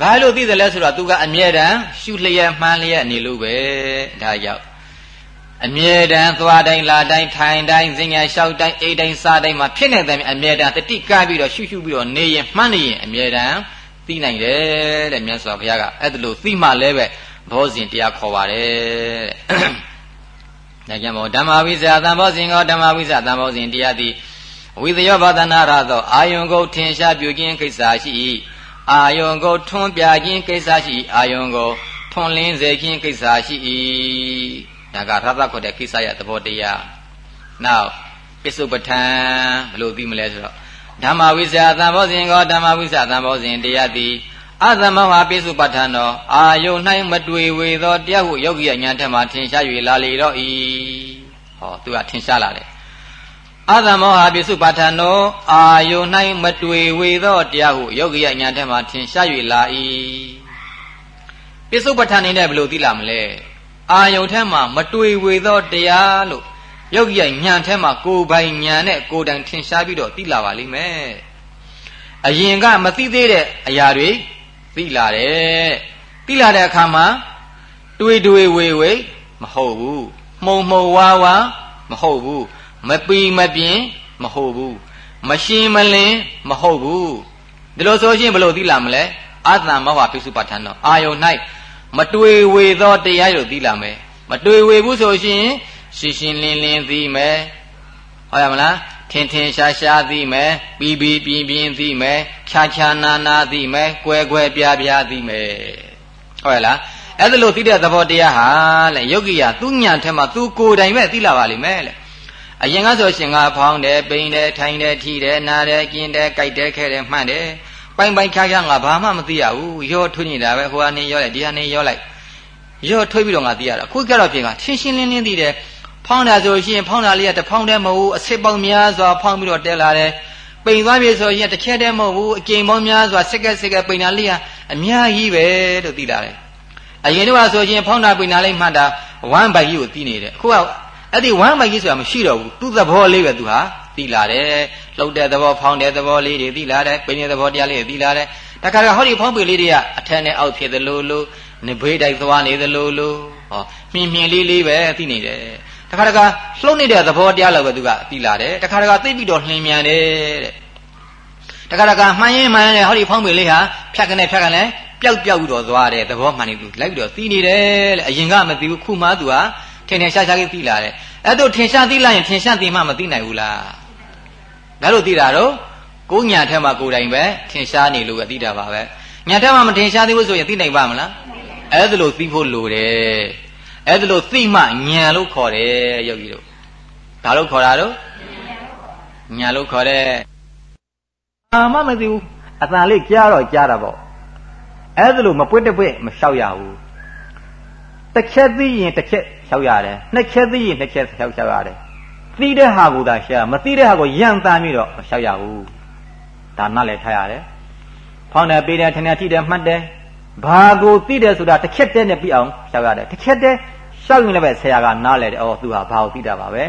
[SPEAKER 2] ဘာလို့သိတယ်လဲဆိုတော့သူကအမြဲတမ်းရှုလျက်မှန်းလျက်နေလို့ပဲဒါကြောင့်အမြဲတမ်းသွားတိုင်းလာတိုင်းထိုင်တိုင်းစင်ညာလျှောက်တိုင်းအိတ်တိုင်းစားတိုင်းမှာဖြစ်နေတဲ့အမြဲတမ်းတတိကပြီးတော့ရှုရှုပြီးတော့နေရင်မှန်းနေရင်အမြဲတမ်း သိနိုင်တယ်တဲ့မြတ်စွာဘုရားကအဲ့ဒါလို့သိမှလည်းပဲဘောဇင်တရားခေါ်ပါတယ်တဲ့ဒါကြောင့်မို့ဓမ္မဝိဇ္ဇာသံဘောဇင်ကောဓမ္မဝိဇ္ဇာသံဘောဇင်တရားသည်ဝိသယောဘာဒနာရသောအာယုံကိုထင်ရှားပြုခြင်းကိစ္စရှိ၏အာယုံကိုထွန်းပြခြင်းကိစ္စရှိအာယုံကိုထွန်းလင်းစေခြင်းကိစ္စရှိ၏ဒါကရသခေါ်တဲ့ကိစ္စရဲ့သဘောတရားနောက်ပစ္စုပ္ပန်ဘယ်လိုသိမလဲဆိုတော့ ဓမ္မဝိဇ္ဇာသံဘောဇင်ကောဓမ္မဝိဇ္ဇာသံဘောဇင်တရားသည်အသမဝပိစုပဋ္ဌာန်တော်အာယုန်၌မတွေ့ဝေသောတရားဟုယောဂီအညာထက်မှထင်ရှား၍လာလေတော့၏ဟောသူကထင်ရှားလာတယ်အသမဝပိစုပဋ္ဌာန်တော်အာယုန်၌မတွေ့ဝေသောတရားဟုယောဂီအညာထက်မှထင်ရှား၍လာ၏ပိစုပဋ္ဌာန်နေနဲ့ဘယ်လိုသိလာမလဲအာယုန်ထက်မှမတွေ့ဝေသောတရားလို့ ယောဂီရဲ့ညာထဲမှာကိုယ်ပိုင်ညာနဲ့ကိုယ်တိုင်ထင်ရှားပြီးတော့သိလာပါလိမ့်မယ်အရင်ကမသိသေးတဲ့အရာတွေသိလာတယ်သိလာတဲ့အခါမှာတွေးတွေးဝေဝေမဟုတ်ဘူးမှုံမှုံဝါဝါမဟုတ်ဘူးမပီမပြင်းမဟုတ်ဘူးမရှင်းမလင်းမဟုတ်ဘူးဒီလိုဆိုရှင်ဘယ်လိုသိလာမလဲအာသံမောဟပိစုပဋ္ဌာန်တော့အာယုန်၌မတွေးဝေသောတရားကိုသိလာမယ်မတွေးဝေဘူးဆိုရှင် ရှင်းရှင်းလင်းလင်းသိမယ်ဟုတ်ရမလားထင်ထင်ရှားရှားသိမယ်ပြီးပြီးပြင်းပြင်းသိမယ်ခြားခြားနာနာသိမယ်ကွဲကွဲပြားပြားသိမယ်ဟုတ်ရလားအဲ့ဒါလို့သိတဲ့သဘောတရားဟာလေယောဂီယာသူ့ညာထဲမှာသူကိုယ်တိုင်ပဲသိလာပါလိမ့်မယ်လေအရင်ကဆိုရှင်ကဖောင်းတယ်ပိန်တယ်ထိုင်တယ်ထီတယ်နားတယ်กินတယ်ကြိုက်တယ်ခဲတယ်မှန်တယ်ပိုင်ပိုင်ခြားခြားငါဘာမှမသိရဘူးရောထွညနေတာပဲဟိုကနေရောလိုက်ဒီကနေရောလိုက်ရောထွေးပြီးတော့ငါသိရတာအခုကြတော့ပြင်ကရှင်းရှင်းလင်းလင်းသိတယ် ဖောင်းတာဆိုရှင်ဖောင်းတာလေးကတစ်ဖောင်းတည်းမဟုတ်ဘူးအစစ်ပေါင်းများစွာဖောင်းပြီးတော့တက်လာတယ်ပိန်သွားပြီဆိုရင်တစ်ချက်တည်းမဟုတ်ဘူးအကျိန်ပေါင်းများစွာစက်ကက်စက်ကက်ပိန်တာလေးကအများကြီးပဲလို့သိလာတယ်အရင်တော့ဆိုရှင်ဖောင်းတာပိန်တာလေးမှတ်တာဝမ်းဘိုက်ကြီးကိုသိနေတယ်အခုကအဲ့ဒီဝမ်းဘိုက်ကြီးဆိုတာမရှိတော့ဘူးသူ့သဘောလေးပဲသူဟာသိလာတယ်လှုပ်တဲ့သဘောဖောင်းတဲ့သဘောလေးတွေသိလာတယ်ပိန်တဲ့သဘောတရားလေးတွေသိလာတယ်တခါတခါဟောဒီဖောင်းပိန်လေးတွေကအထက်နဲ့အောက်ဖြစ်သလိုလိုနေဘေးတိုက်သွားနေသလိုလိုဟောမြင်မြင်လေးလေးပဲသိနေတယ် တခါတခါလှုပ်နေတဲ့သဘောတရားလောက်ပဲသူကသိလာတယ်တခါတခါသိပြီးတော့လှင်မြန်တယ်တဲ့တခါတခါမှန်ရင်မှန်ရင်ဟောဒီဖောင်းပေလေးဟာဖြတ်ကနေဖြတ်ကနေပျောက်ပျောက်ပြီးတော့သွားတယ်သဘောမှန်နေသူလိုက်ပြီးတော့သိနေတယ်လေအရင်ကမသိဘူးခုမှသူကထင်ထင်ရှားရှားကြီးသိလာတယ်အဲ့တော့ထင်ရှားသိလိုက်ရင်ထင်ရှားသိမှမသိနိုင်ဘူးလားဒါလို့သိတာတော့ကိုညာထက်မှကိုယ်တိုင်ပဲထင်ရှားနေလို့ပဲသိတာပါပဲညာထက်မှမထင်ရှားသေးဘူးဆိုရင်သိနိုင်ပါမလားအဲ့ဒါလို့သိဖို့လိုတယ် အဲ့ဒါလို့သိမှဉာဏ်လို့ခေါ်တယ်ယောဂီတို့ဘာလို့ခေါ်တာတော့ဉာဏ်လို့ခေါ်တယ်အာမမသိဘူးအတန်လေးကြားတော့ကြားတာပေါ့အဲ့ဒါလို့မပွတ်တပွတ်မလျှောက်ရဘူးတစ်ချက်သိရင်တစ်ချက်လျှောက်ရတယ်နှစ်ချက်သိရင်နှစ်ချက်လျှောက်လျှောက်ရတယ်
[SPEAKER 3] သိတဲ့ဟာကိုသာရှာမသိတဲ့ဟာကိုယံတမ်းပြီးတော့မလျှောက်ရဘူးဒါနားလည်ထားရတယ်ဖောင်းတယ်ပေးတယ်ထင်တယ်ထိတယ်မှတ်တယ်ဘာကိုသိတယ်ဆိုတာတစ်ချက်တည်းနဲ့ပြီးအောင်လျှောက်ရတယ်တစ်ချက်တည်း လျှောက်ရင်လည်းပဲဆရာကနားလည်တယ်အော်သူဟာဘာကိုသိတာပါပဲ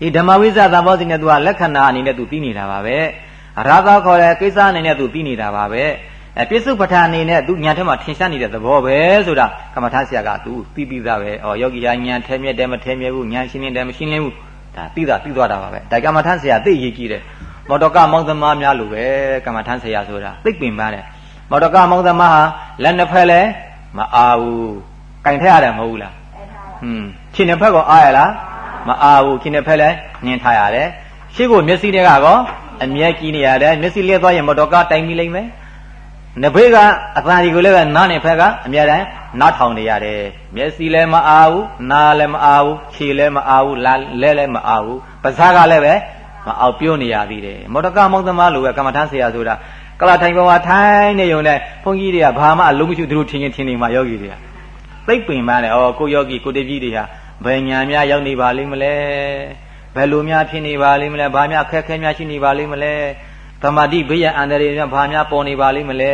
[SPEAKER 3] ဒီဓမ္မဝိဇ္ဇသဘောစီနဲ့သူကလက္ခဏာအနေနဲ့သူသိနေတာပါပဲရာသာခေါ်တဲ့ကိစ္စအနေနဲ့သူသိနေတာပါပဲအဲပြစ္စုပ္ပထာအနေနဲ့သူညာထဲမှာထင်ရှားနေတဲ့သဘောပဲဆိုတာကမ္မထာဆရာကသူသိပြီးသားပဲဩယောဂီယာညာထဲမြက်တယ်မထဲမြက်ဘူးညာရှင်းနေတယ်မရှင်းလင်းဘူးဒါသိတာသိသွားတာပါပဲဒါကမ္မထာဆရာသိရေးကြည့်တယ်မော်တော်ကမောင်သမားများလိုပဲကမ္မထာဆရာဆိုတာသိပင်ပါတဲ့မော်တော်ကမောင်သမားဟာလက်နှစ်ဖက်လဲမအားဘူးက င်ထက်ရတယ်မဟုတ်ဘူးလားဟွန်းခြေနှစ်ဖက်ကောအားရလားမအားဘူးခြေနှစ်ဖက်လဲနင်းထားရတယ်ရှေ့ကိုမျက်စိတွေကကောအမျက်ကြီးနေရတယ်မျက်စိလဲသွားရင်မော်တော်ကတိုင်ပြီးလိမ့်မယ်နဘေးကအတန်ဒီကိုလည်းပဲနားနေဖက်ကအများတိုင်းနားထောင်နေရတယ်မျက်စိလည်းမအားဘူးနားလည်းမအားဘူးခြေလည်းမအားဘူးလက်လည်းမအားဘူးပါးစပ်ကလည်းပဲမအောင်ပြုံးနေရသေးတယ်မော်တကမောင်သမားလိုပဲကမ္မထမ်းဆရာဆိုတာကလာထိုင်ပေါ်မှာထိုင်နေုံနဲ့ဘုန်းကြီးတွေကဘာမှအလုံးမရှိသူတို့ထင်ရင်ထင်နေမှာယောဂီတွေက သိပ်ပင်ပန်းတယ်ဩကိုယောဂီကိုတပည့်တွေဟာဘယ်ညာများရောက်နေပါလိမ့်မလဲဘယ်လိုများဖြစ်နေပါလိမ့်မလဲဘာများခက်ခဲများရှိနေပါလိမ့်မလဲသမာဓိဘေးရန်အန္တရာယ်များဘာများပေါ်နေပါလိမ့်မလဲ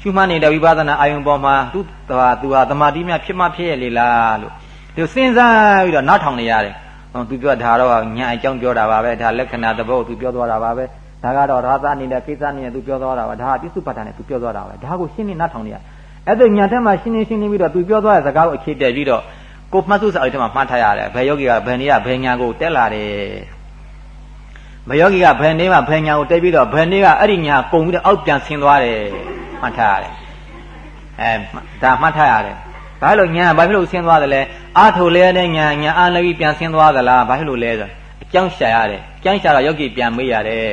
[SPEAKER 3] ရှုမှတ်နေတဲ့ဝိပဿနာအာယုံပေါ်မှာသူသူဟာသူဟာသမာဓိများဖြစ်မှဖြစ်ရလေလားလို့သူစဉ်းစားပြီးတော့နောက်ထောင်နေရတယ်ဟောသူပြောဒါတော့ညာအကြောင်းပြောတာပါပဲဒါလက္ခဏာသဘောသူပြောသွားတာပါပဲဒါကတော့ရာသအနေနဲ့ကိစ္စအနေနဲ့သူပြောသွားတာပါဒါကပြစ္စုပ္ပတ္တနဲ့သူပြောသွားတာပဲဒါကိုရှင်းနေနောက်ထောင်နေရ အဲ့ဒါညာထက်မှရှင်းနေရှင်းနေပြီးတော့သူပြောသွားတဲ့စကားကိုအခြေတည်ပြီးတော့ကိုမှတ်စုစာအုပ်ထဲမှာမှတ်ထားရတယ်ဘယ်ယောဂီကဘယ်နေရဘယ်ညာကိုတက်လာတယ်ဘယောဂီကဘယ်နေ့မှဘယ်ညာကိုတက်ပြီးတော့ဘယ်နေ့ကအဲ့ဒီညာကုံပြီးတော့အောက်ပြန်ဆင်းသွားတယ်မှတ်ထားရတယ်အဲဒါမှတ်ထားရတယ်ဘာလို့ညာဘာဖြစ်လို့ဆင်းသွားတယ်လဲအာထုလဲတဲ့ညာညာအာလည်းပြန်ဆင်းသွားသလားဘာဖြစ်လို့လဲဆိုအကြောင်းရှာရတယ်အကြောင်းရှာတော့ယောဂီပြန်မေးရတယ်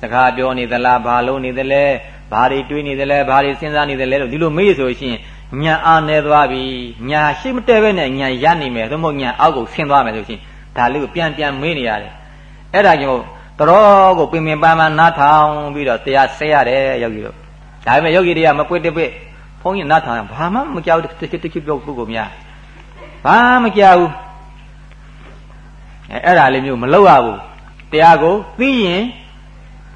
[SPEAKER 3] စကားပြောနေသလားဘာလို့နေသလဲ ဘာတွေတွေးနေသလဲဘာတွေစဉ်းစားနေသလဲလို့ဒီလိုမေးဆိုရှင်ညာအာနေသွားပြီညာရှိမတဲ့ပဲနဲ့ညာရနေမယ်သို့မဟုတ်ညာအောက်ကိုဆင်းသွားမယ်ဆိုရှင်ဒါလေးကိုပြန်ပြန်မေးနေရတယ်အဲ့ဒါကြောင့်တော်ကိုပင်ပင်ပန်းပန်းနားထောင်ပြီးတော့တရားဆဲရတယ်ယောဂီတို့ဒါပေမဲ့ယောဂီတွေကမပွေ့တပွေ့ဘုန်းကြီးနားထောင်ဘာမှမကြောက်တစ်ချက်တစ်ချက်ပြောပုဂ္ဂိုလ်များဘာမကြောက်ဘူးအဲအဲ့ဒါလေးမျိုးမလုပ်ရဘူးတရားကိုသိရင်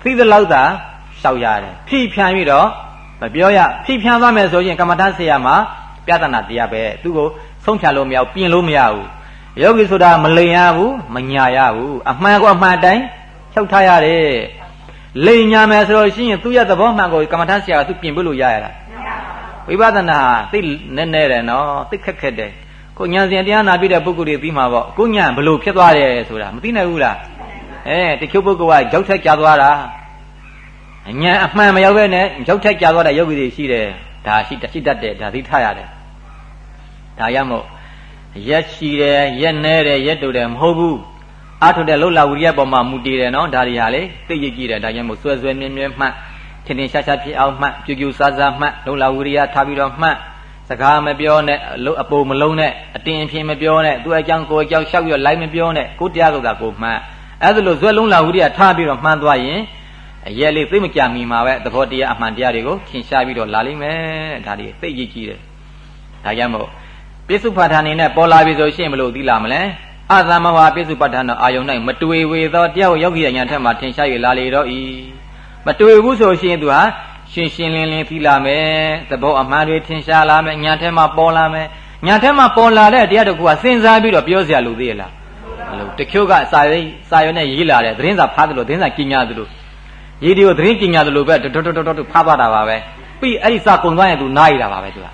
[SPEAKER 3] သိသလောက်သာ ရှောက်ရတယ်ဖြည့်ဖြန်းပြီးတော့မပြောရဖြည့်ဖြန်းသွားမယ်ဆိုရင်ကမ္မဋ္ဌာန်းဆရာမှာပြဿနာတရားပဲသူ့ကိုဆုံးဖြတ်လို့မရဘူးပြင်လို့မရဘူးယောဂီဆိုတာမလိန်ရဘူးမညာရဘူးအမှန်ကိုအမှန်တိုင်းဖြုတ်ထားရတယ်လိန်ညာမယ်ဆိုလို့ရှိရင်သူ့ရဲ့သဘောမှန်ကိုကမ္မထဆရာကသူပြင်ပြလို့ရရတာဝိပဿနာသိနည်းနည်းတယ်နော်သိခက်ခက်တယ်ကိုညာစဉ်တရားနာပြတဲ့ပုဂ္ဂိုလ်တွေပြီးမှာပေါ့ကိုညာဘလို့ဖြစ်သွားတယ်ဆိုတာမသိနိုင်ဘူးလားအဲတချို့ပုဂ္ဂိုလ်ကကြောက်ထက်ကြာသွားတာ ညာအမှန်မရောက်ပဲနဲ့ကြောက်ထက်ကြာသွားတဲ့ယောဂီတွေရှိတယ်ဒါရှိရှိတတ်တယ်ဒါသိထားရတယ်ဒါရမို့ရက်ရှိတယ်ရက်နဲတယ်ရက်တူတယ်မဟုတ်ဘူးအာထုတဲ့လှုပ်လာဝိရိယပေါ်မှာမူတည်တယ်နော်ဒါတွေဟာလေသိရကြည့်တယ်ဒါကြောင့်မို့ဆွဲဆွဲမြဲမြဲမှတ်ထင်ထင်ရှားရှားဖြစ်အောင်မှတ်ကြူကြူဆာဆာမှတ်လှုပ်လာဝိရိယထားပြီးတော့မှတ်စကားမပြောနဲ့အပိုမလုံးနဲ့အတင်းအဖြစ်မပြောနဲ့သူ့အကြောင်းကိုအကြောင်းရှောက်ပြီးတော့လိုက်မပြောနဲ့ကိုတရားဆိုတာကိုမှတ်အဲ့ဒါလို့ဇွဲလုံးလာဝိရိယထားပြီးတော့မှန်းသွားရင် အရက်လေးသိမကြမီမှာပဲသဘောတရားအမှန်တရားတွေကိုထင်ရှားပြီးတော့လာလိမ့်မယ်ဒါတွေသိရကြည့်တယ်ဒါကြောင့်မို့ပိစုဖာထာနေနဲ့ပေါ်လာပြီဆိုရှင်းမလို့သိလာမလဲအသမဝါပိစုပဋ္ဌာန်အာယုန်၌မတွေ့ဝေသောတယောက်ယောဂီညာထက်မှထင်ရှား၍လာလေတော့ဤမတွေ့ဘူးဆိုရှင်သူဟာရှင်းရှင်းလင်းလင်းသိလာမယ်သဘောအမှန်တွေထင်ရှားလာမယ်ညာထက်မှပေါ်လာမယ်ညာထက်မှပေါ်လာတဲ့တရားတစ်ခုကစဉ်းစားပြီးတော့ပြောစရာလိုသေးရလားမလို့တချို့ကစာရေးစာရွက်နဲ့ရေးလာတယ်သတင်းစာဖတ်တယ်လို့သတင်းစာကြီးညာတယ်လို့ ရေဒီယိုသတင်းပညာလိုလိုပဲတွတ်တွတ်တွတ်ဖားပါတာပါပဲပြီးအဲ့ဒီစာကုံသွားရင်သူနားရတာပါပဲသူက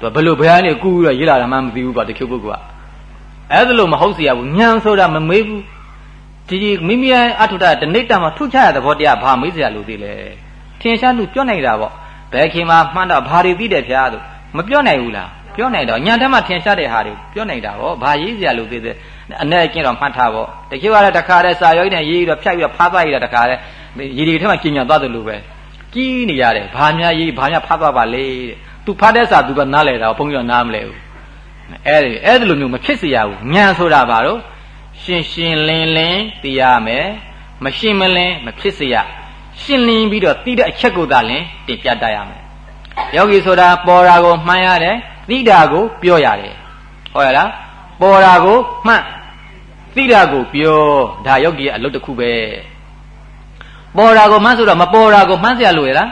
[SPEAKER 3] သူကဘလို့ဘယ်ကနေကူးရရေးလာတာမှမသိဘူးပါတချို့ပုဂ္ဂိုလ်ကအဲ့ဒါလို့မဟုတ်စရာဘူးညံဆိုတာမမေးဘူးဒီဒီမိမိရဲ့အထုတာတနေ့တမှာထုတ်ချရတဲ့ဘောတရားဘာမေးစရာလိုသေးလဲထင်ရှားလူပြောနိုင်တာပေါ့ဘယ်ခင်မှာမှန်းတော့ဘာတွေသိတယ်ဖျားသူမပြောနိုင်ဘူးလားပြောနိုင်တော့ညာတမ်းမှထင်ရှားတဲ့ဟာတွေပြောနိုင်တာပေါ့ဘာရေးစရာလိုသေးသေးအနဲ့ကျင့်တော့မှတ်ထားပေါ့တချို့ကလည်းတခါတည်းစာရွက်နဲ့ရေးပြီးတော့ဖြတ်ပြီးတော့ဖားသွားရတာတခါတည်း ရေဒီထဲမှာကျင်ညာသွားတယ်လို့ပဲကြီးနေရတယ်ဘာများရေးဘာများဖားသွားပါလေတဲ့သူဖားတဲ့စာသူကနားလဲတာဘုန်းကြီးကနားမလဲဘူးအဲ့ဒီအဲ့ဒီလိုမျိုးမဖြစ်စေရဘူးဉာဏ်ဆိုတာဘာလို့ရှင်းရှင်းလင်းလင်းသိရမယ်မရှင်းမလင်းမဖြစ်စေရရှင်းလင်းပြီးတော့သိတဲ့အချက်ကိုသာလင်းတင်ပြတတ်ရမယ်ယောဂီဆိုတာပေါ်တာကိုမှန်းရတယ်သိတာကိုပြောရတယ်ဟုတ်ရလားပေါ်တာကိုမှတ်သိတာကိုပြောဒါယောဂီရဲ့အလုပ်တစ်ခုပဲ ပေါ်တာကိုမှန်းဆိုတာမပေါ်တာကိုမှန်းစရာလိုရလား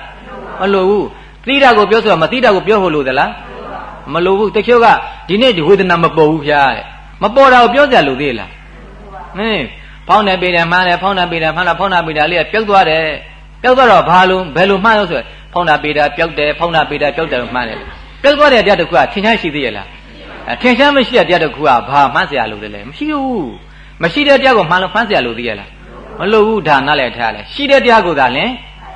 [SPEAKER 3] မလိုဘူးသိတာကိုပြောဆိုတာမသိတာကိုပြောဖို့လိုသလားမလိုဘူးတချို့ကဒီနေ့ဝေဒနာမပေါ်ဘူးဖျားတဲ့မပေါ်တာကိုပြောစရာလိုသေးလားဟင်းဖောင်းတယ်ပေတယ်မှန်းတယ်ဖောင်းတာပေတယ်မှန်းတာဖောင်းတာပေတာလေးကပြုတ်သွားတယ်ပြုတ်သွားတော့ဘာလို့ဘယ်လိုမှန်းလို့ဆိုဖောင်းတာပေတာပြုတ်တယ်ဖောင်းတာပေတာပြုတ်တယ်လို့မှန်းတယ်ပြုတ်သွားတဲ့တရားတစ်ခုကထင်ရှားရှိသေးရဲ့လားထင်ရှားမရှိတဲ့တရားတစ်ခုကဘာမှန်းစရာလိုတယ်လဲမရှိဘူးမရှိတဲ့တရားကိုမှန်းလို့မှန်းစရာလိုသေးရဲ့လား မလို့ဘူးဒါနားလည်ထားလဲရှိတဲ့တရားကိုသာလင်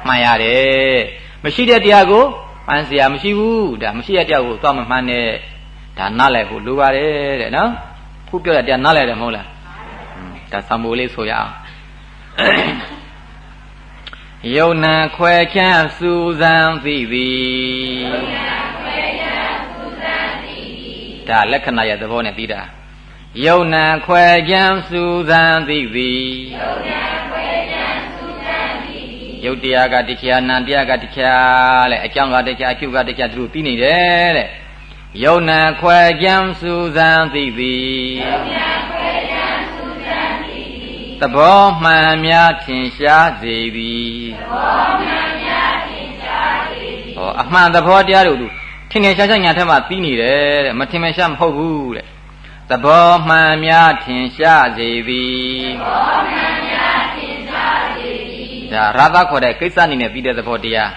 [SPEAKER 3] မှန်ရတယ်မရှိတဲ့တရားကိုမှန်စရာမရှိဘူးဒါမရှိတဲ့တရားကိုသွားမမှန်နဲ့ဒါနားလည်ဖို့လိုပါတယ်တဲ့နော်ခုပြောတဲ့တရားနားလည်တယ်မဟုတ်လားဒါသံမိုးလေးဆိုရအောင်ယုံနာခွဲခြားစူဇံသိသည်ဒါလက္ခဏာရဲ့သဘောနဲ့ပြီးတာ ယုံနာခွဲချမ်းစူဇံသိသည်ယုံနာခွဲချမ်းစူဇံသိသည်ယုတ်တရားကတရားနာတရားကတရားလေအကြောင်းကတရားအကျုပ်ကတရားသူတို့သိနေတယ်တဲ့ယုံနာခွဲချမ်းစူဇံသိသည်ယုံနာခွဲချမ်းစူဇံသိသည်သဘောမှန်များထင်ရှားစေသည်သဘောမှန်များထင်ရှားစေသည်ဟောအမှန်သဘောတရားတို့သူထင်ငယ်ရှားရှားညာထက်မှသိနေတယ်တဲ့မထင်မရှားမဟုတ်ဘူးတဲ့ သဘောမှန်များထင်ရှားစေသည်သဘောမှန်များထင်ရှားစေသည်ဒါရသခေါ်တဲ့ကိစ္စအနေနဲ့ပြီးတဲ့သဘောတရား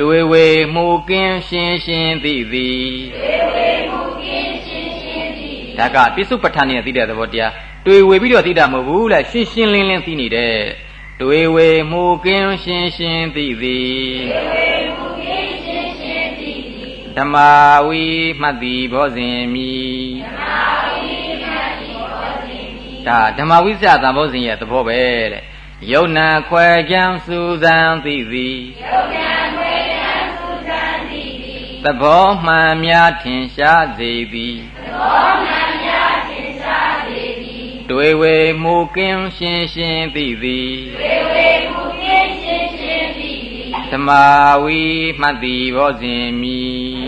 [SPEAKER 3] တွေဝေမှုကင်းရှင်းရှင်းသိသည်တွေဝေမှုကင်းရှင်းရှင်းသိဒါကပိစုပဋ္ဌာန်နဲ့သိတဲ့သဘောတရားတွေဝေပြီးတော့သိတာမဟုတ်ဘူးလေရှင်းရှင်းလင်းလင်းသိနေတယ်တွေဝေမှုကင်းရှင်းရှင်းသိသည်တွေဝေမှုကင်းရှင်းရှင်းသိသည်ဓမ္မာဝီမှတ်သည်ဘောဇင်မီဓမ္မာဝီမှတ်သည်ဘောဇင်မီ ဒါဓမ္မဝိသသံဘောဇင်ရဲ့သဘောပဲတဲ့ယုံနာခွဲကြံစူဇံသိသည်ယုံနာခွဲကြံစူဇံသိသည်သဘောမှန်များထင်ရှားစေသည်သဘောမှန်များထင်ရှားစေသည်တွေဝေမူကင်းရှင်းရှင်းသိသည်တွေဝေမူကင်းရှင်းရှင်းသိသည်ဓမ္မာဝီမှတ်သည်ဘောဇင်မီ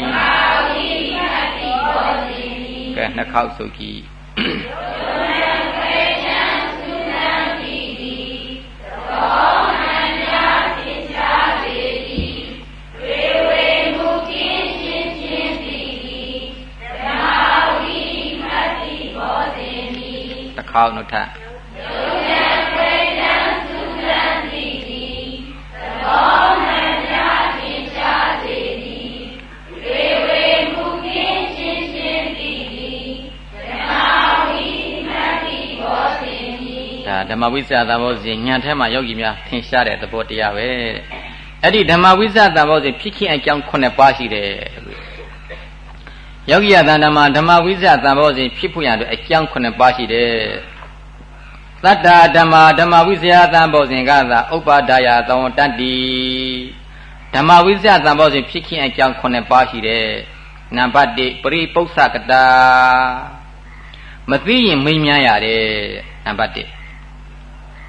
[SPEAKER 3] ဓမ္မာဝီမှတ်သည်ဘောဇင်မီကဲနှစ်ခေါက်ဆိုကြည့် ခေါက်နှုတ်ထဒါဓ မ္မဝိဇ္ဇသဘောစဉ်ညံထဲမှာယောဂီများထင်ရှားတဲ့သဘောတရားပဲအဲ့ဒီဓမ္မဝိဇ္ဇသဘောစဉ်ဖြစ်ခင်အကြောင်း9ပါးရှိတယ်ယောဂီယတန်ဓမ္မဓမ္မဝိဇ္ဇသံဘောစဉ်ဖြစ်ဖို့ရတဲ့အကြောင်း9ပါးရှိတယ်သတ္တာဓမ္မဓမ္မဝိဇ္ဇာသံဘောစဉ်ကသာဥပ္ပါဒါယသောတတ္တိဓမ္မဝိဇ္ဇာသံဘောစဉ်ဖြစ်ခင်အကြောင်း9ပါးရှိတယ်နံပါတ်1ပရိပု္ပ္ပကတာမသိရင်မိမ့်များရတယ်နံပါတ်1